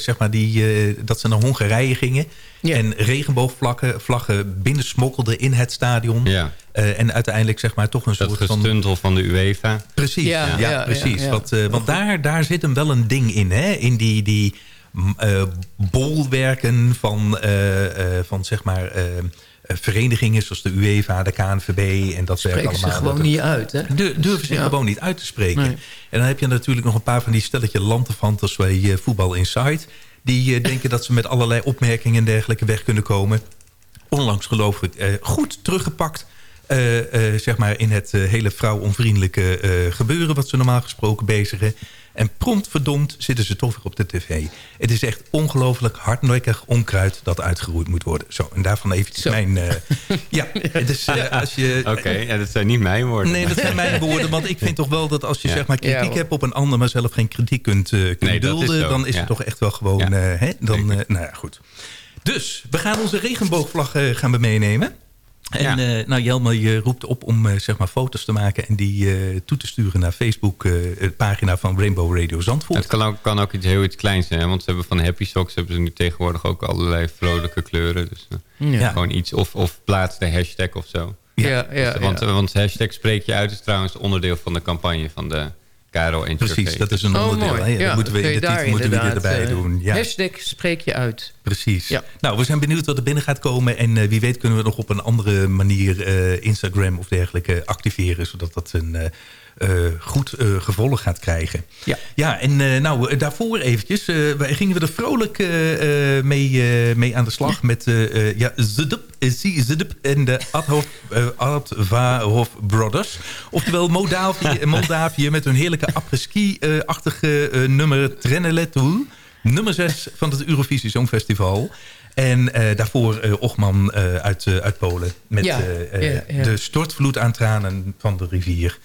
Speaker 9: zeg maar die, eh, dat ze naar Hongarije gingen. En regenboogvlaggen vlaggen binnensmokkelden in het stadion. Eh, en uiteindelijk zeg maar toch een
Speaker 11: Dat
Speaker 9: soort van...
Speaker 11: gestuntel van de UEFA.
Speaker 9: Precies, ja,
Speaker 11: Ja, ja,
Speaker 9: precies.
Speaker 11: ja, ja.
Speaker 9: Want, eh, want daar, daar zit hem wel een ding in. Hè? In die, die eh, bolwerken van, eh, eh, van zeg maar, verenigingen zoals de UEFA, de KNVB en dat
Speaker 8: Spreken
Speaker 9: allemaal.
Speaker 8: ze gewoon
Speaker 9: Dat-
Speaker 8: niet uit, hè?
Speaker 9: Du- durven ze
Speaker 8: Ja.
Speaker 9: gewoon niet uit te spreken.
Speaker 8: Nee.
Speaker 9: En dan heb je natuurlijk nog een paar van die stelletje lanterfantas bij Voetbal Insight. Die eh, denken dat ze met allerlei opmerkingen en dergelijke weg kunnen komen. Onlangs geloof ik eh, goed teruggepakt. Eh, eh, zeg maar in het eh, hele vrouwonvriendelijke eh, gebeuren... wat ze normaal gesproken bezigen. En prompt verdomd zitten ze toch weer op de tv. Het is echt ongelooflijk hardnekkig onkruid dat uitgeroeid moet worden. Zo, en daarvan eventjes mijn... eh, ja, *laughs* het is eh, als je...
Speaker 11: Oké, ja, dat zijn niet mijn woorden.
Speaker 9: Nee, dat zijn mijn woorden. Want ik vind toch wel dat als je
Speaker 11: Ja.
Speaker 9: zeg maar kritiek hebt op een ander... maar zelf geen kritiek kunt, eh, kunt
Speaker 11: Nee, dat is
Speaker 9: dulden... dan is
Speaker 11: ja.
Speaker 9: het toch echt wel gewoon...
Speaker 11: Ja.
Speaker 9: eh, hè, dan, eh, nou ja, goed. Dus, we gaan onze regenboogvlag eh, gaan we meenemen. En eh, nou, Jelmer, je roept op om eh, zeg maar foto's te maken... en die eh, toe te sturen naar Facebook, eh, de pagina van Rainbow Radio Zandvoort.
Speaker 11: Het kan ook, kan ook iets heel iets kleins zijn. hè, Want ze hebben van Happy Socks hebben ze nu tegenwoordig ook allerlei vrolijke kleuren. Dus
Speaker 8: Ja.
Speaker 11: gewoon iets. Of, of plaats de hashtag of zo.
Speaker 8: Ja, ja,
Speaker 11: Dus, want,
Speaker 8: ja.
Speaker 11: want hashtag spreek je uit is trouwens onderdeel van de campagne van de En
Speaker 9: Precies, dat is een
Speaker 8: Oh,
Speaker 9: onderdeel.
Speaker 8: mooi.
Speaker 9: Dat moeten we in de titel moeten we erbij
Speaker 8: eh,
Speaker 9: doen. Ja.
Speaker 8: Hashtag spreek je uit.
Speaker 9: Precies. Nou, we zijn benieuwd wat er binnen gaat komen. En eh, wie weet kunnen we nog op een andere manier eh, Instagram of dergelijke activeren. Zodat dat een goed eh, gevolg gaat krijgen.
Speaker 8: Ja,
Speaker 9: ja en eh, nou, eh, daarvoor eventjes. eh, wij gingen we er vrolijk eh, eh, mee, eh, mee aan de slag met eh, eh, ja, eh, en de Adhof, eh, Advahof Brothers. Oftewel Moldavië, *laughs* Moldavië met hun heerlijke apres-ski-achtige eh, nummer Treneletu. Nummer 6 van het Eurovisie Songfestival. En eh, daarvoor eh, Ochman eh, uit, eh, uit Polen. Met
Speaker 8: Ja,
Speaker 9: eh, eh,
Speaker 8: ja, ja.
Speaker 9: de stortvloed aan tranen van de rivier.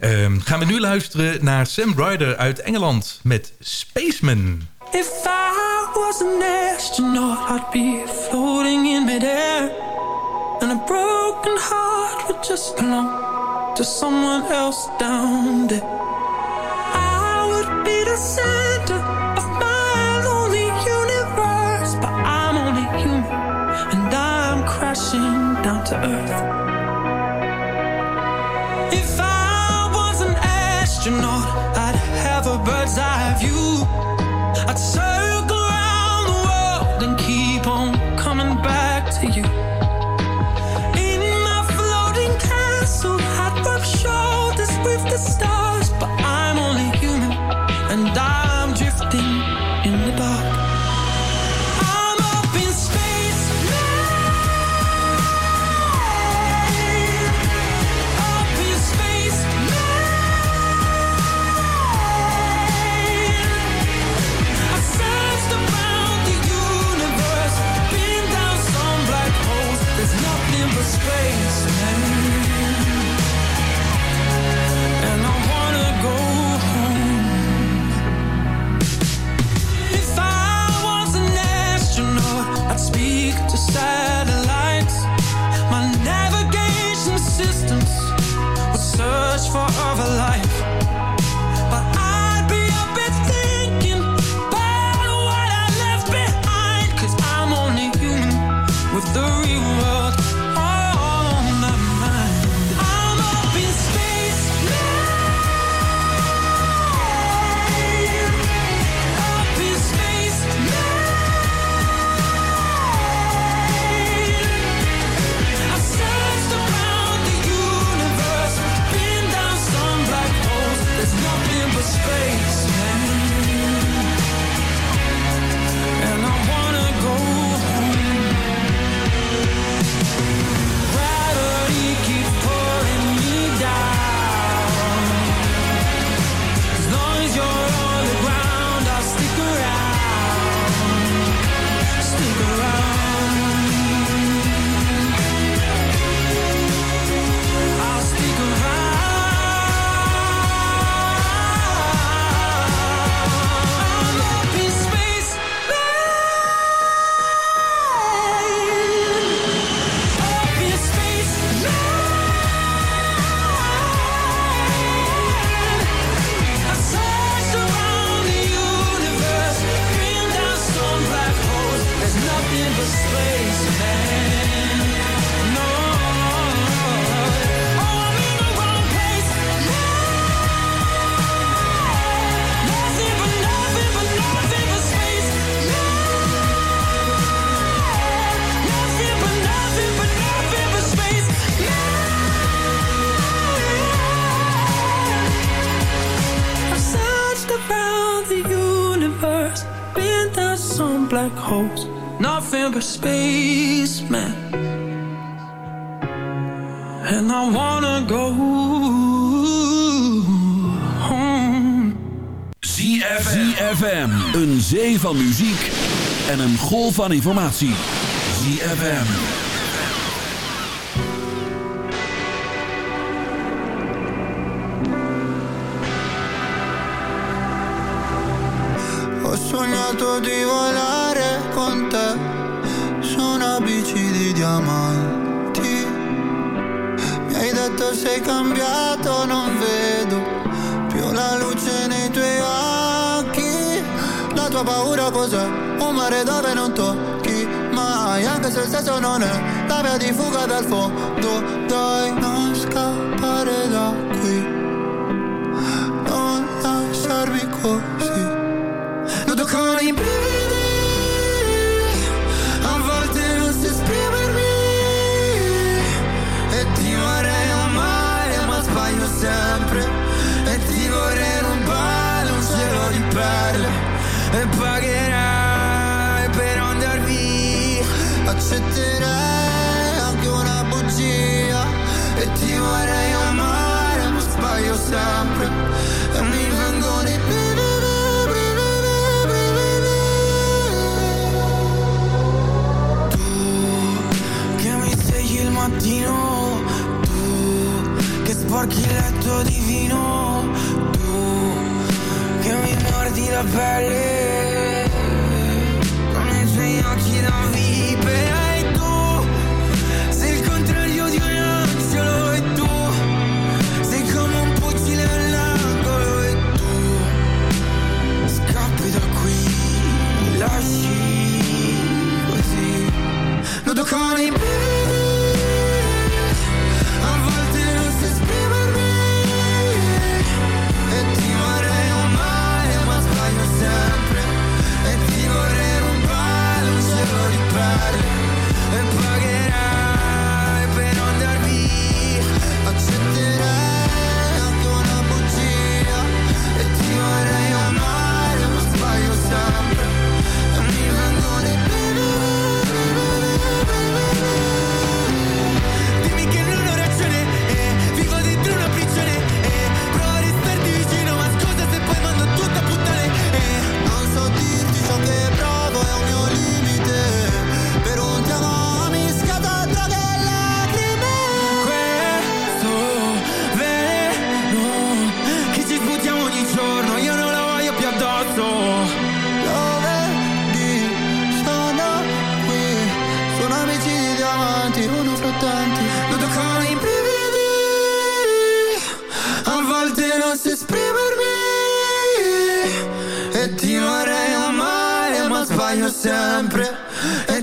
Speaker 9: Ehm, gaan we nu luisteren naar Sam Ryder uit Engeland met Spaceman.
Speaker 13: If I was an astronaut, I'd be floating in midair. And a broken heart would just belong to someone else down there. I would be the center of my lonely universe. But I'm only human, and I'm crashing down to earth. If I astronaut, I'd have a bird's eye view. I'd circle
Speaker 5: golf van informatie. ZFM.
Speaker 7: Ho sognato di volare con te su una bici di diamanti. Mi hai detto sei cambiato, non vedo più la luce nei tuoi occhi. La tua paura cos'è? Mare dove non tocchi mai, anche se il senso non è la via di fuga dal fondo. Dai, non scappare da qui, non lasciarmi così. Noto con i brividi Accetterei anche una bugia. E ti vorrei amare ma sbaglio sempre. E mi vengono i che mi svegli il mattino Tu che sporchi il letto di vino Tu che mi mordi la pelle uno fra tanti
Speaker 13: Noto con i brividi,
Speaker 7: A volte non so esprimermi E ti vorrei amare ma sbaglio sempre. E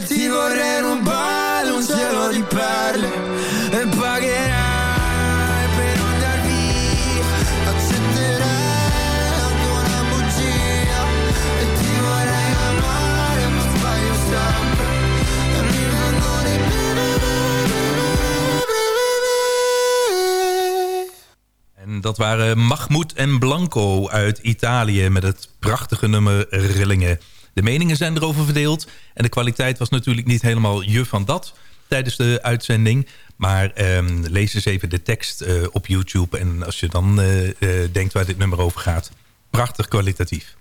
Speaker 9: dat waren Mahmoud en Blanco uit Italië met het prachtige nummer Rillingen. De meningen zijn erover verdeeld en de kwaliteit was natuurlijk niet helemaal je van dat tijdens de uitzending. Maar ehm, lees eens even de tekst eh, op YouTube en als je dan eh, eh, denkt waar dit nummer over gaat. Prachtig kwalitatief.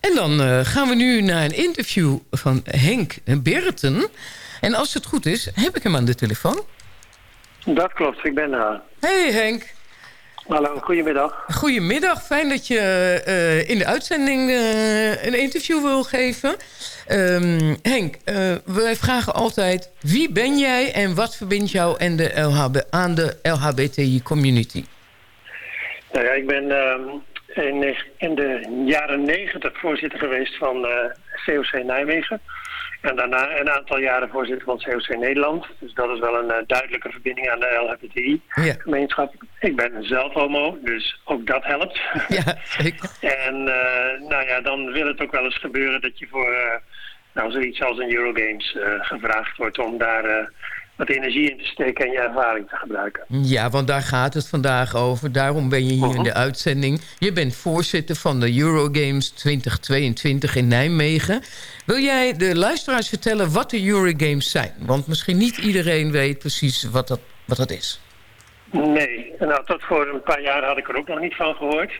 Speaker 8: En dan eh, gaan we nu naar een interview van Henk Berten. En als het goed is, heb ik hem aan de telefoon.
Speaker 14: Dat klopt, ik ben er.
Speaker 8: Hey Henk.
Speaker 14: Hallo, goedemiddag.
Speaker 8: Goedemiddag, fijn dat je eh, in de uitzending eh, een interview wil geven. Ehm, Henk, eh, wij vragen altijd wie ben jij en wat verbindt jou en de LHB, aan de LHBTI community?
Speaker 14: Nou ja, ik ben ehm, in, in de jaren negentig voorzitter geweest van COC Nijmegen. En daarna een aantal jaren voorzitter van COC Nederland. Dus dat is wel een eh, duidelijke verbinding aan de LHBTI-gemeenschap. Ik ben zelf homo, dus ook dat helpt. *laughs*
Speaker 8: Ja, zeker.
Speaker 14: en eh, nou ja, dan wil het ook wel eens gebeuren dat je voor eh, nou, zoiets als een Eurogames gevraagd wordt om daar wat energie in te steken en je ervaring te gebruiken.
Speaker 8: Ja, want daar gaat het vandaag over. Daarom ben je hier in de uitzending. Je bent voorzitter van de Eurogames 2022 in Nijmegen. Wil jij de luisteraars vertellen wat de Eurogames zijn? Want misschien niet iedereen weet precies wat dat, wat dat is.
Speaker 14: Nee, nou tot voor een paar jaar had ik er ook nog niet van gehoord.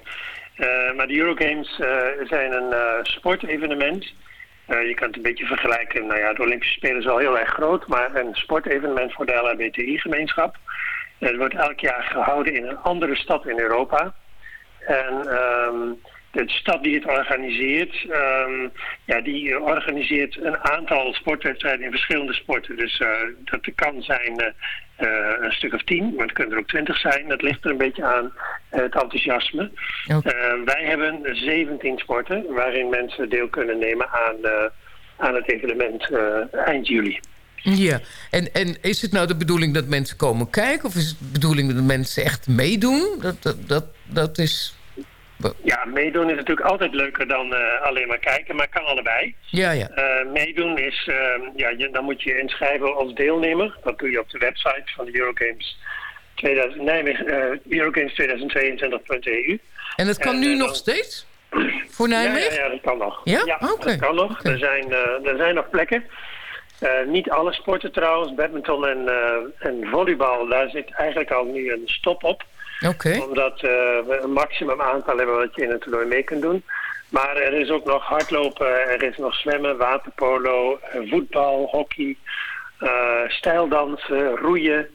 Speaker 14: Eh, maar de Eurogames eh, zijn een eh, sportevenement. Eh, je kan het een beetje vergelijken, nou ja, de Olympische Spelen is wel heel erg groot, maar een sportevenement voor de LHBTI-gemeenschap. Het wordt elk jaar gehouden in een andere stad in Europa. En ehm, de stad die het organiseert, ehm, ja, die organiseert een aantal sportwedstrijden in verschillende sporten. Dus eh, dat kan zijn eh, eh, een stuk of tien, maar het kunnen er ook twintig zijn. Dat ligt er een beetje aan het enthousiasme. Eh, wij hebben 17 sporten waarin mensen deel kunnen nemen aan, aan het evenement eind juli.
Speaker 8: Ja, en, en is het nou de bedoeling dat mensen komen kijken... of is het de bedoeling dat mensen echt meedoen? Dat, dat, dat, dat is...
Speaker 14: Ja, meedoen is natuurlijk altijd leuker dan eh, alleen maar kijken, maar kan allebei.
Speaker 8: Ja, ja.
Speaker 14: Eh, meedoen is, eh, ja, je, dan moet je je inschrijven als deelnemer. Dat doe je op de website van de Eurogames, 2000, Nijmegen, eh, Eurogames 2022.eu.
Speaker 8: En dat kan
Speaker 14: En,
Speaker 8: nu nog steeds? *clears throat* Voor
Speaker 14: Ja,
Speaker 8: Nijmegen?
Speaker 14: ja, ja, dat kan nog.
Speaker 8: Ja? Oké.
Speaker 14: dat kan nog. Er, zijn, er zijn nog plekken. Niet alle sporten trouwens. Badminton en, en volleybal, daar zit eigenlijk al nu een stop op. Omdat eh, we een maximum aantal hebben wat je in het toernooi mee kunt doen. Maar er is ook nog hardlopen, er is nog zwemmen, waterpolo, eh, voetbal, hockey, eh stijldansen, roeien.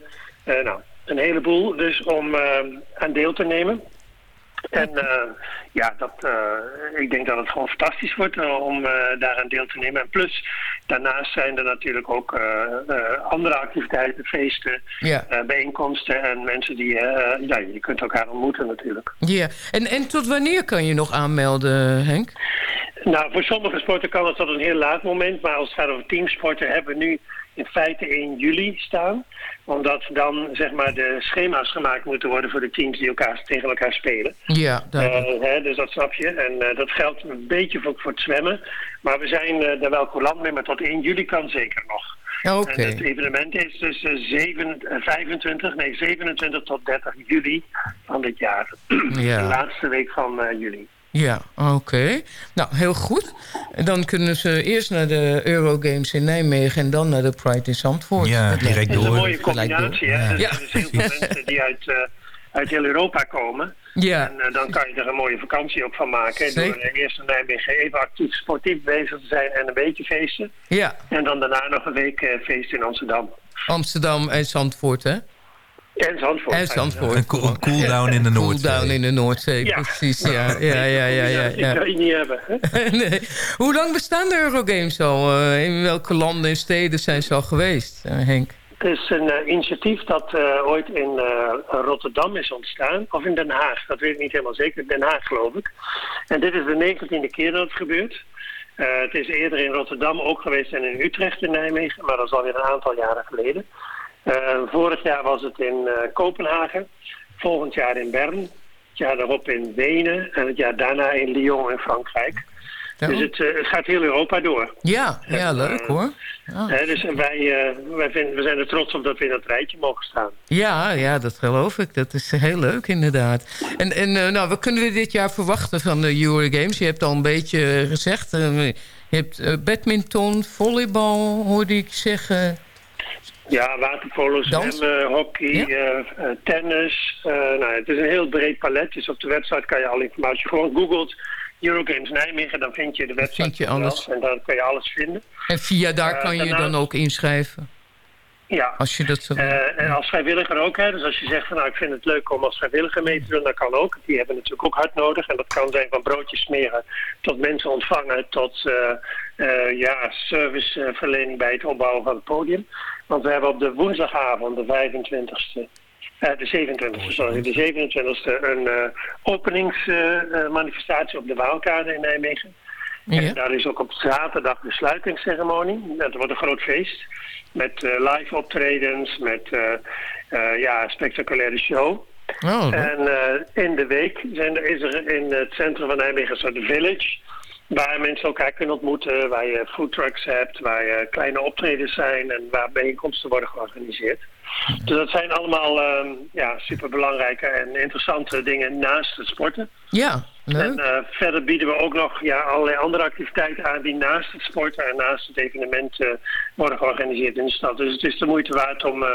Speaker 14: Nou, een heleboel dus om aan deel te nemen. En eh, ja, dat, eh, ik denk dat het gewoon fantastisch wordt eh, om daaraan deel te nemen. En plus, daarnaast zijn er natuurlijk ook andere activiteiten, feesten,
Speaker 8: Ja.
Speaker 14: bijeenkomsten en mensen die, ja, je kunt elkaar ontmoeten natuurlijk.
Speaker 8: Ja, en, en tot wanneer kan je nog aanmelden, Henk?
Speaker 14: Nou, voor sommige sporten kan het tot een heel laat moment, maar als het gaat over teamsporten hebben we nu in feite 1 juli staan. Omdat dan zeg maar de schema's gemaakt moeten worden voor de teams die elkaar tegen elkaar spelen.
Speaker 8: Ja.
Speaker 14: Eh, hè, dus dat snap je. En eh, dat geldt een beetje voor, voor het zwemmen. Maar we zijn eh daar wel coulant mee, maar tot 1 juli kan zeker nog.
Speaker 8: Oké.
Speaker 14: En het evenement is dus eh, zeven- eh, 25, nee 27 tot 30 juli van dit jaar. *clears throat*
Speaker 8: Ja.
Speaker 14: De laatste week van juli.
Speaker 8: Ja, oké. Nou, heel goed. Dan kunnen ze eerst naar de Eurogames in Nijmegen... en dan naar de Pride in Zandvoort.
Speaker 9: Ja, direct
Speaker 8: me
Speaker 14: Dat is een
Speaker 9: door.
Speaker 14: mooie
Speaker 8: gelijk door.
Speaker 14: combinatie. Hè?
Speaker 8: Ja.
Speaker 14: Er zijn dus heel veel mensen die uit, eh, uit heel Europa komen.
Speaker 8: Ja.
Speaker 14: En eh, dan kan je er een mooie vakantie ook van maken.
Speaker 8: Zeker.
Speaker 14: Door eerst in Nijmegen even actief sportief bezig te zijn en een beetje feesten.
Speaker 8: Ja,
Speaker 14: En dan daarna nog een week eh, feesten in Amsterdam.
Speaker 8: Amsterdam en Zandvoort, hè?
Speaker 14: En Zandvoort.
Speaker 8: En Zandvoort.
Speaker 9: Een cool- een cool-down in de Noordzee.
Speaker 8: Cool-down in de Noordzee,
Speaker 14: Ja.
Speaker 8: precies. Ja, ja, ja, ja. ja,
Speaker 14: Die
Speaker 8: ja.
Speaker 14: kan je niet hebben. Hè? *laughs*
Speaker 8: nee. Hoe lang bestaan de Eurogames al? Eh, in welke landen en steden zijn ze al geweest, eh, Henk?
Speaker 14: Het is een eh, initiatief dat eh, ooit in eh, Rotterdam is ontstaan. Of in Den Haag, dat weet ik niet helemaal zeker. Den Haag geloof ik. En dit is de negentiende keer dat het gebeurt. Eh, het is eerder in Rotterdam ook geweest en in Utrecht in Nijmegen. Maar dat is alweer een aantal jaren geleden. Eh, vorig jaar was het in eh, Kopenhagen. Volgend jaar in Bern. Het jaar daarop in Wenen. En het jaar daarna in Lyon in Frankrijk.
Speaker 8: Ja.
Speaker 14: Dus het, eh, het gaat heel Europa door.
Speaker 8: Ja, ja leuk hoor. Ja.
Speaker 14: Dus wij, wij vinden, we zijn er trots op dat we in dat rijtje mogen staan.
Speaker 8: Ja, ja, dat geloof ik. Dat is heel leuk inderdaad. En, en nou, wat kunnen we dit jaar verwachten van de Eurogames? Je hebt al een beetje gezegd. je hebt badminton, volleybal, hoorde ik zeggen.
Speaker 14: Ja, waterpolo, zwemmen, hockey,
Speaker 8: Ja.
Speaker 14: eh, eh, tennis. eh, nou, het is een heel breed palet. Dus op de website kan je alle informatie... Als je gewoon googelt Eurogames Nijmegen, dan vind je de website.
Speaker 8: vind je alles.
Speaker 14: En dan kan je alles vinden.
Speaker 8: En via daar kan je
Speaker 14: daarna-
Speaker 8: dan ook inschrijven.
Speaker 14: Ja.
Speaker 8: Als je dat zo...
Speaker 14: Eh, en als vrijwilliger ook. Hè. Dus als je zegt van nou ik vind het leuk om als vrijwilliger mee te doen, dat kan ook. Die hebben natuurlijk ook hard nodig. En dat kan zijn van broodjes smeren tot mensen ontvangen, tot eh, eh, ja, serviceverlening bij het opbouwen van het podium. Want we hebben op de woensdagavond, de 25e, eh, de 27e, sorry, de 27e een openingsmanifestatie op de Waalkade in Nijmegen.
Speaker 8: Ja.
Speaker 14: En daar is ook op zaterdag de sluitingsceremonie. Dat wordt een groot feest. Met eh, live optredens, met eh, ja, een spectaculaire show.
Speaker 8: Oh.
Speaker 14: En in de week zijn er, is er in het centrum van Nijmegen een soort village. Waar mensen elkaar kunnen ontmoeten, waar je foodtrucks hebt, waar je kleine optredens zijn en waar bijeenkomsten worden georganiseerd. Dus dat zijn allemaal ehm, ja, superbelangrijke en interessante dingen naast het sporten.
Speaker 8: Ja, leuk.
Speaker 14: En eh, verder bieden we ook nog ja, allerlei andere activiteiten aan die naast het sporten en naast het evenement eh, worden georganiseerd in de stad. Dus het is de moeite waard om eh,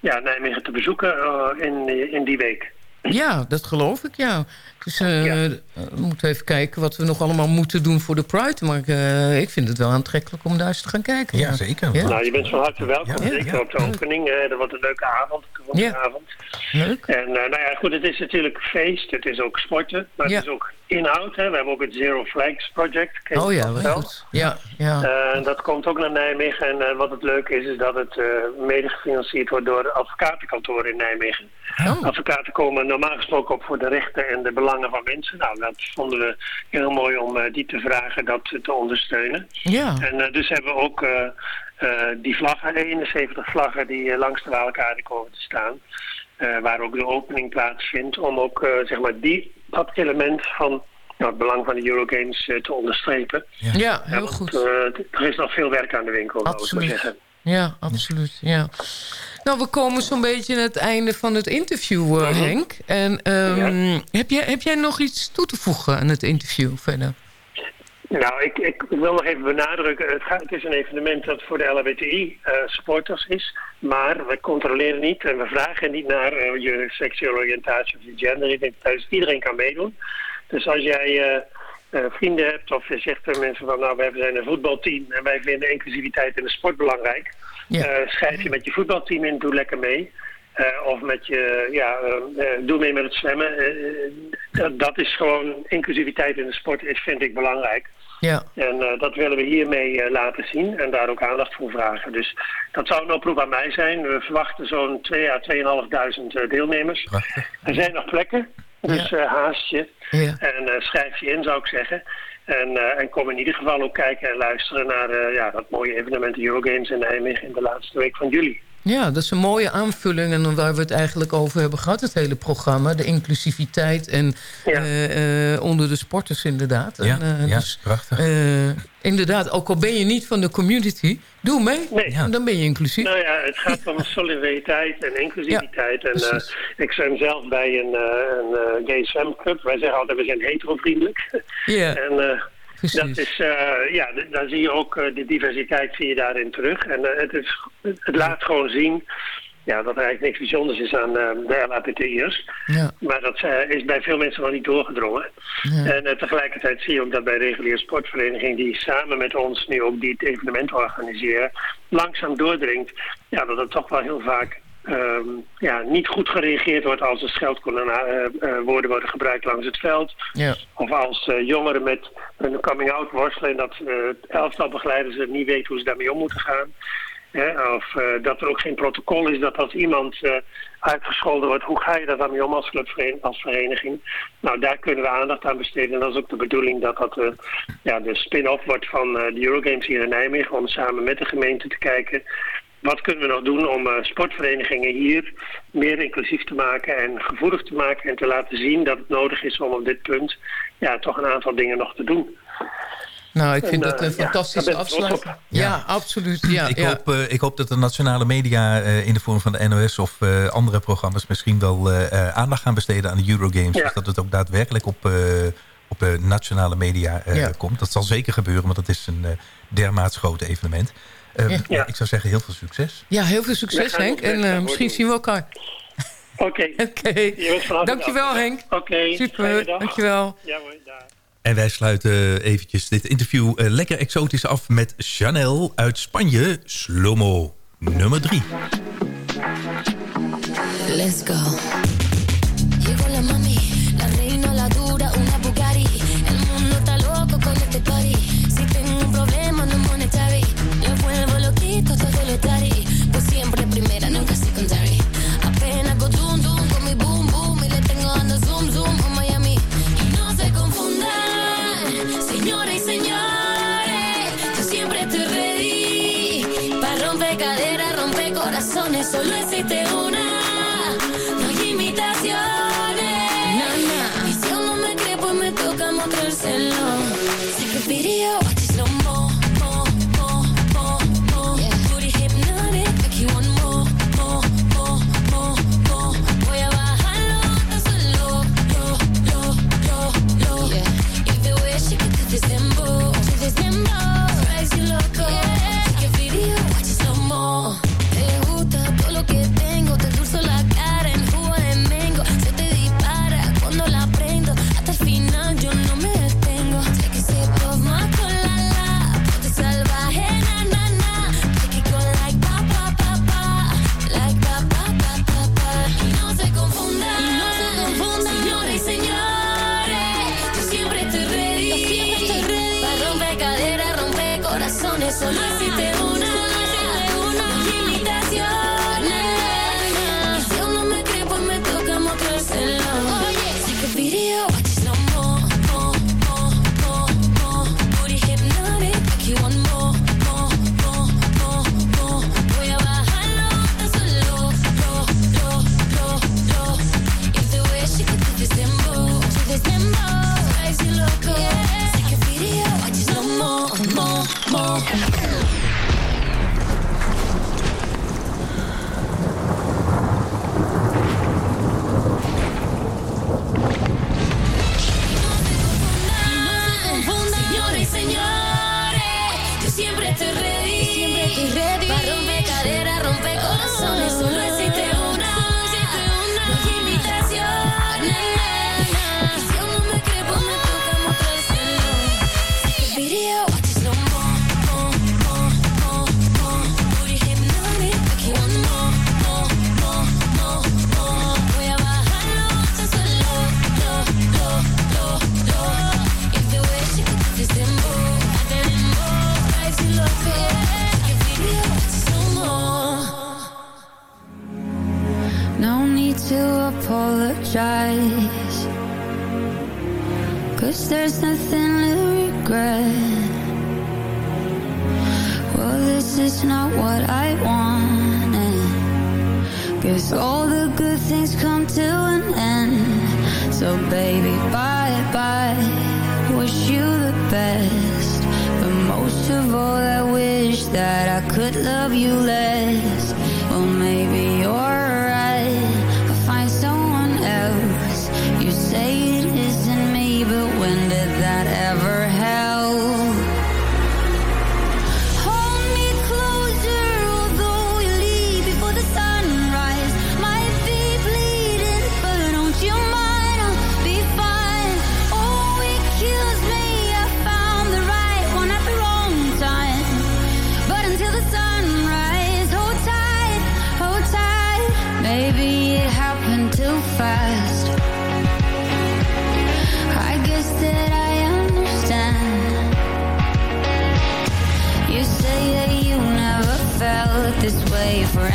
Speaker 14: ja, Nijmegen te bezoeken eh, in, in die week.
Speaker 8: Ja, dat geloof ik, ja. Dus eh, we moeten even kijken wat we nog allemaal moeten doen voor de Pride. Maar eh, ik vind het wel aantrekkelijk om daar eens te gaan kijken.
Speaker 9: Ja, zeker.
Speaker 8: Ja.
Speaker 14: Nou, je bent van harte welkom.
Speaker 8: Ja,
Speaker 14: Zeker
Speaker 8: ja.
Speaker 14: op de opening. eh dat wordt een leuke avond. Een
Speaker 8: Ja.
Speaker 14: avond.
Speaker 8: Leuk.
Speaker 14: En eh, nou ja, goed, het is natuurlijk feest. Het is ook sporten. Maar
Speaker 8: Ja.
Speaker 14: het is ook inhoud. Hè. We hebben ook het Zero Flags Project.
Speaker 8: Oh ja, wel goed. Ja, ja.
Speaker 14: Eh, dat komt ook naar Nijmegen. En eh, wat het leuke is, is dat het eh, mede gefinancierd wordt door de advocatenkantoren in Nijmegen.
Speaker 8: Oh.
Speaker 14: Advocaten komen normaal gesproken op voor de rechten en de belangen van mensen. Nou, dat vonden we heel mooi om eh, die te vragen dat te ondersteunen.
Speaker 8: Ja.
Speaker 14: En eh, dus hebben we ook eh, eh, die vlaggen, 71 vlaggen die langs de Waalkade komen te staan. eh, waar ook de opening plaatsvindt. Om ook eh, zeg maar die, dat element van nou, het belang van de Eurogames te onderstrepen.
Speaker 8: Ja, heel
Speaker 14: want,
Speaker 8: goed.
Speaker 14: er is nog veel werk aan de winkel, zou ik maar
Speaker 8: Absoluut.
Speaker 14: zeggen.
Speaker 8: Ja, absoluut. Ja. Nou, we komen zo'n beetje aan het einde van het interview, eh, Henk. En ehm, heb, jij, heb jij nog iets toe te voegen aan het interview verder?
Speaker 14: Nou, ik, ik wil nog even benadrukken. Het, gaat, het is een evenement dat voor de LHBTI-supporters is. Maar we controleren niet en we vragen niet naar eh, je seksuele oriëntatie of je genderidentiteit. Dus iedereen kan meedoen. Dus als jij eh, eh, vrienden hebt of je zegt tegen mensen van... nou, wij zijn een voetbalteam en wij vinden inclusiviteit in de sport belangrijk. Eh, schrijf je met je voetbalteam in, doe lekker mee. Eh, of met je, ja, eh, doe mee met het zwemmen. Dat, dat is gewoon, inclusiviteit in de sport is, vind ik belangrijk.
Speaker 8: Ja.
Speaker 14: En dat willen we hiermee laten zien en daar ook aandacht voor vragen. Dus dat zou een oproep aan mij zijn. We verwachten zo'n 2 à 2.500 uh, deelnemers. Er zijn nog plekken, dus eh, haast je.
Speaker 8: Ja.
Speaker 14: En schrijf je in, zou ik zeggen. En, eh, en kom in ieder geval ook kijken en luisteren naar eh, ja, dat mooie evenement Eurogames in Nijmegen in de laatste week van juli.
Speaker 8: Ja, dat is een mooie aanvulling. En waar we het eigenlijk over hebben gehad, het hele programma. De inclusiviteit en eh, eh, onder de sporters inderdaad.
Speaker 9: Ja,
Speaker 8: en, eh,
Speaker 9: ja,
Speaker 8: dus,
Speaker 9: prachtig.
Speaker 8: eh, inderdaad, ook al ben je niet van de community, doe mee.
Speaker 14: Nee.
Speaker 8: Dan ben je inclusief.
Speaker 14: Nou ja, het gaat om solidariteit en inclusiviteit. en eh, ik zwem zelf bij een, eh, een eh, gay zwemclub. Wij zeggen altijd, we zijn heterovriendelijk.
Speaker 8: Ja. *laughs*
Speaker 14: En dat is, eh, ja, d- daar zie je ook eh, de diversiteit zie je daarin terug. En eh, het, is, het laat gewoon zien ja, dat er eigenlijk niks bijzonders is aan de LHBTI'ers.
Speaker 8: Ja.
Speaker 14: Maar dat is bij veel mensen nog niet doorgedrongen. En tegelijkertijd zie je ook dat bij reguliere sportverenigingen die samen met ons nu ook dit evenement organiseren, langzaam doordringt ja, dat het toch wel heel vaak ehm, ja, niet goed gereageerd wordt als er scheldwoorden worden gebruikt langs het veld.
Speaker 8: Ja.
Speaker 14: Of als eh, jongeren met een coming-out worstelen en dat eh, elftal begeleiders het niet weten hoe ze daarmee om moeten gaan. Hè, of eh, dat er ook geen protocol is dat als iemand eh, uitgescholden wordt, hoe ga je daar dan mee om als clubvereniging, als vereniging? Nou, daar kunnen we aandacht aan besteden. En dat is ook de bedoeling dat dat eh, ja, de spin-off wordt van eh, de Eurogames hier in Nijmegen. Om samen met de gemeente te kijken, wat kunnen we nog doen om eh, sportverenigingen hier meer inclusief te maken en gevoelig te maken. En te laten zien dat het nodig is om op dit punt ja, toch een aantal dingen nog te doen.
Speaker 8: Nou, ik vind
Speaker 14: En,
Speaker 8: dat
Speaker 14: eh,
Speaker 8: een
Speaker 14: ja,
Speaker 8: fantastische
Speaker 14: ik trots
Speaker 8: afsluiting. Ja, absoluut. Ja,
Speaker 9: ik,
Speaker 8: ja.
Speaker 9: Hoop, eh, ik hoop dat de nationale media eh, in de vorm van de NOS of eh, andere programma's misschien wel eh, eh, aandacht gaan besteden aan de Eurogames.
Speaker 14: Ja.
Speaker 9: Dus dat het ook daadwerkelijk op, eh, op eh, nationale media eh,
Speaker 8: Ja.
Speaker 9: komt. Dat zal zeker gebeuren, want dat is een eh dermaate groot evenement. Eh,
Speaker 8: Ja.
Speaker 9: ja, Ik zou zeggen heel veel succes.
Speaker 8: ja, heel veel succes Henk. En eh, misschien zien we elkaar.
Speaker 14: Oké. *laughs*
Speaker 8: Oké. Dankjewel. Henk.
Speaker 14: Oké, fijne
Speaker 8: Super,
Speaker 14: dag.
Speaker 8: dankjewel.
Speaker 14: Ja hoor, daar.
Speaker 9: En wij sluiten eventjes dit interview eh, lekker exotisch af met Chanel uit Spanje. Slomo nummer 3.
Speaker 15: Let's go.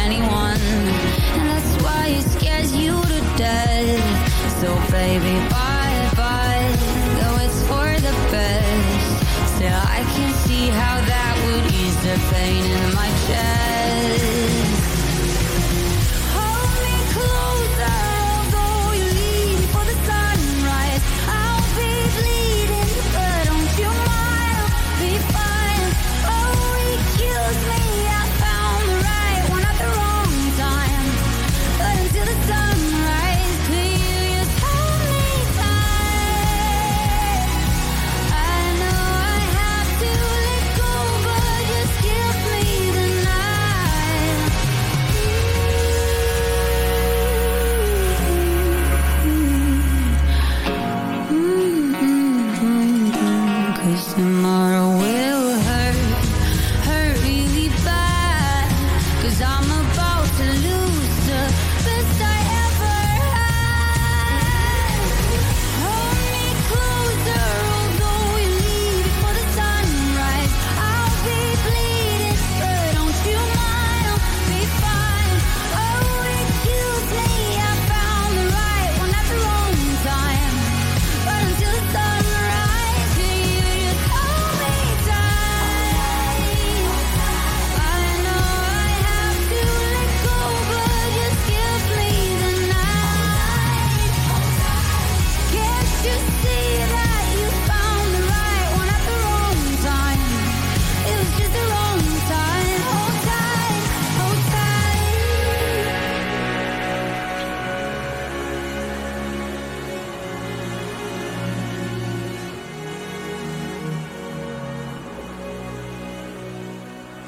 Speaker 16: anyone. And that's why it scares you to death. So baby, bye bye, though it's for the best. Still, I can see how that would ease the pain in my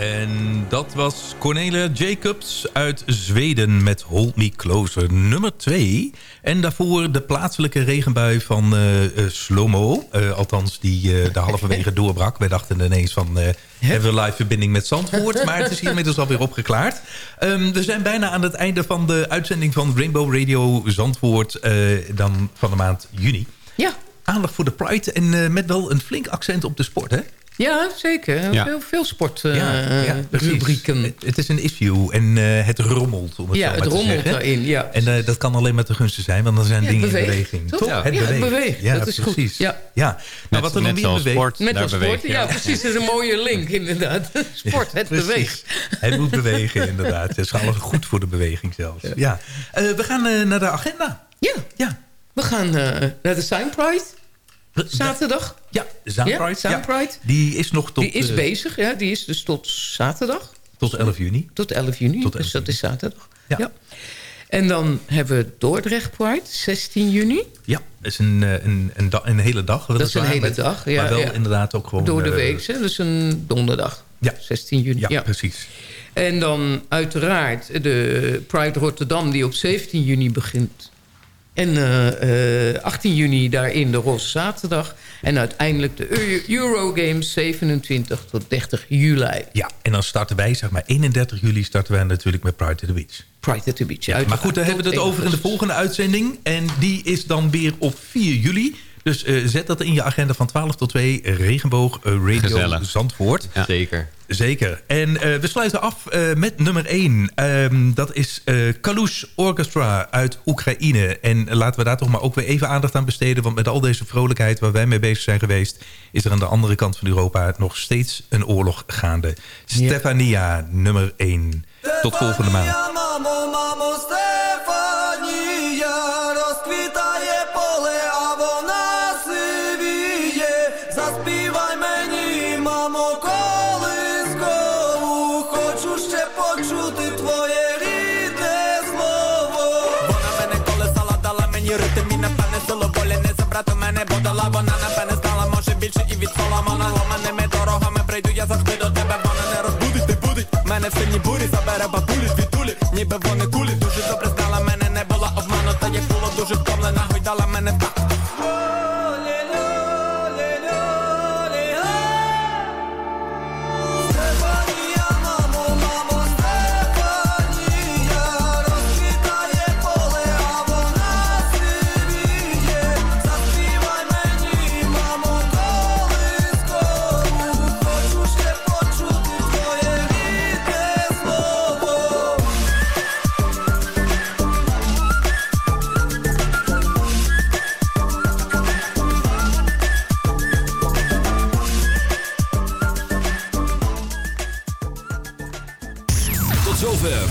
Speaker 9: En dat was Cornelia Jacobs uit Zweden met Hold Me Closer, nummer 2. En daarvoor de plaatselijke regenbui van uh, Slomo. Uh, althans, die uh, de halverwege *laughs* doorbrak. Wij dachten ineens van, hebben we live verbinding met Zandvoort? Maar het is hier *laughs* inmiddels alweer opgeklaard. Um, we zijn bijna aan het einde van de uitzending van Rainbow Radio Zandvoort... dan van de maand juni.
Speaker 8: Ja.
Speaker 9: Aandacht voor de Pride en met wel een flink accent op de sport, hè?
Speaker 8: Ja, zeker. Ja. Veel, veel sportrubrieken.
Speaker 9: Uh, ja, het, het, is een issue en uh, het rommelt. Om het
Speaker 8: ja,
Speaker 9: zo
Speaker 8: het
Speaker 9: maar
Speaker 8: rommelt
Speaker 9: te zeggen.
Speaker 8: daarin. Ja.
Speaker 9: En uh, dat kan alleen maar te gunsten zijn, want dan zijn
Speaker 8: ja,
Speaker 9: dingen
Speaker 8: beweegt.
Speaker 9: in beweging.
Speaker 8: Toch? Ja,
Speaker 9: het beweegt.
Speaker 8: het beweegt.
Speaker 9: Ja,
Speaker 8: dat is
Speaker 9: precies.
Speaker 8: goed. Ja.
Speaker 9: Ja. Nou, wat er nog meer
Speaker 11: zoals
Speaker 9: beweegt.
Speaker 11: sport, daar
Speaker 8: ja, precies. Dat is een mooie link *laughs* inderdaad. Sport, het
Speaker 9: Precies.
Speaker 8: beweegt.
Speaker 9: Het moet bewegen, inderdaad. Het is allemaal goed voor de beweging zelfs. Ja. we gaan naar de agenda.
Speaker 8: Ja.
Speaker 9: ja.
Speaker 8: We gaan naar de Sign Pride. Zaterdag?
Speaker 9: Ja, de Soundpride.
Speaker 8: Ja, Soundpride.
Speaker 9: Ja, die is nog tot...
Speaker 8: Die is
Speaker 9: uh,
Speaker 8: bezig, ja. Die is dus tot zaterdag.
Speaker 9: Tot 11 juni.
Speaker 8: Tot 11 juni,
Speaker 9: tot
Speaker 8: 11 dus dat is zaterdag.
Speaker 9: Ja.
Speaker 8: ja. En dan hebben we Dordrecht Pride, 16 juni.
Speaker 9: Ja, dat is een, een, een, da een hele dag.
Speaker 8: Dat is een hele
Speaker 9: met,
Speaker 8: dag, ja.
Speaker 9: Maar wel inderdaad ook gewoon...
Speaker 8: Door de
Speaker 9: uh,
Speaker 8: week, hè? dus een donderdag.
Speaker 9: Ja.
Speaker 8: 16 juni.
Speaker 9: Ja,
Speaker 8: ja,
Speaker 9: precies.
Speaker 8: En dan uiteraard de Pride Rotterdam die op 17 juni begint. En uh, uh, 18 juni daarin de Roze Zaterdag. En uiteindelijk de Eurogames 27 tot 30 juli.
Speaker 9: Ja, en dan starten wij, zeg maar 31 juli starten wij natuurlijk met Pride at the Beach.
Speaker 8: Pride at the Beach,
Speaker 9: ja, Maar goed, daar hebben we het over in de volgende uitzending. En die is dan weer op 4 juli. Dus uh, zet dat in je agenda van 12 tot 2. Regenboog uh, Radio
Speaker 11: Gezellig.
Speaker 9: Zandvoort.
Speaker 11: Ja. Zeker.
Speaker 9: Zeker. En uh, we sluiten af met nummer 1. Um, dat is Kalush Orchestra uit Oekraïne. En laten we daar toch maar ook weer even aandacht aan besteden. Want met al deze vrolijkheid waar wij mee bezig zijn geweest... is er aan de andere kant van Europa nog steeds een oorlog gaande. Ja. Stefania, nummer 1. Tot volgende maand.
Speaker 7: Від Соломона Ломаними дорогами прийду я завжди до тебе Вона не розбудить, не будить Мене в сильній бурі забере бабулі звідтулі Ніби вони кулі, дуже добре знала Мене не була обманута, як було дуже втомлена Гойдала мене так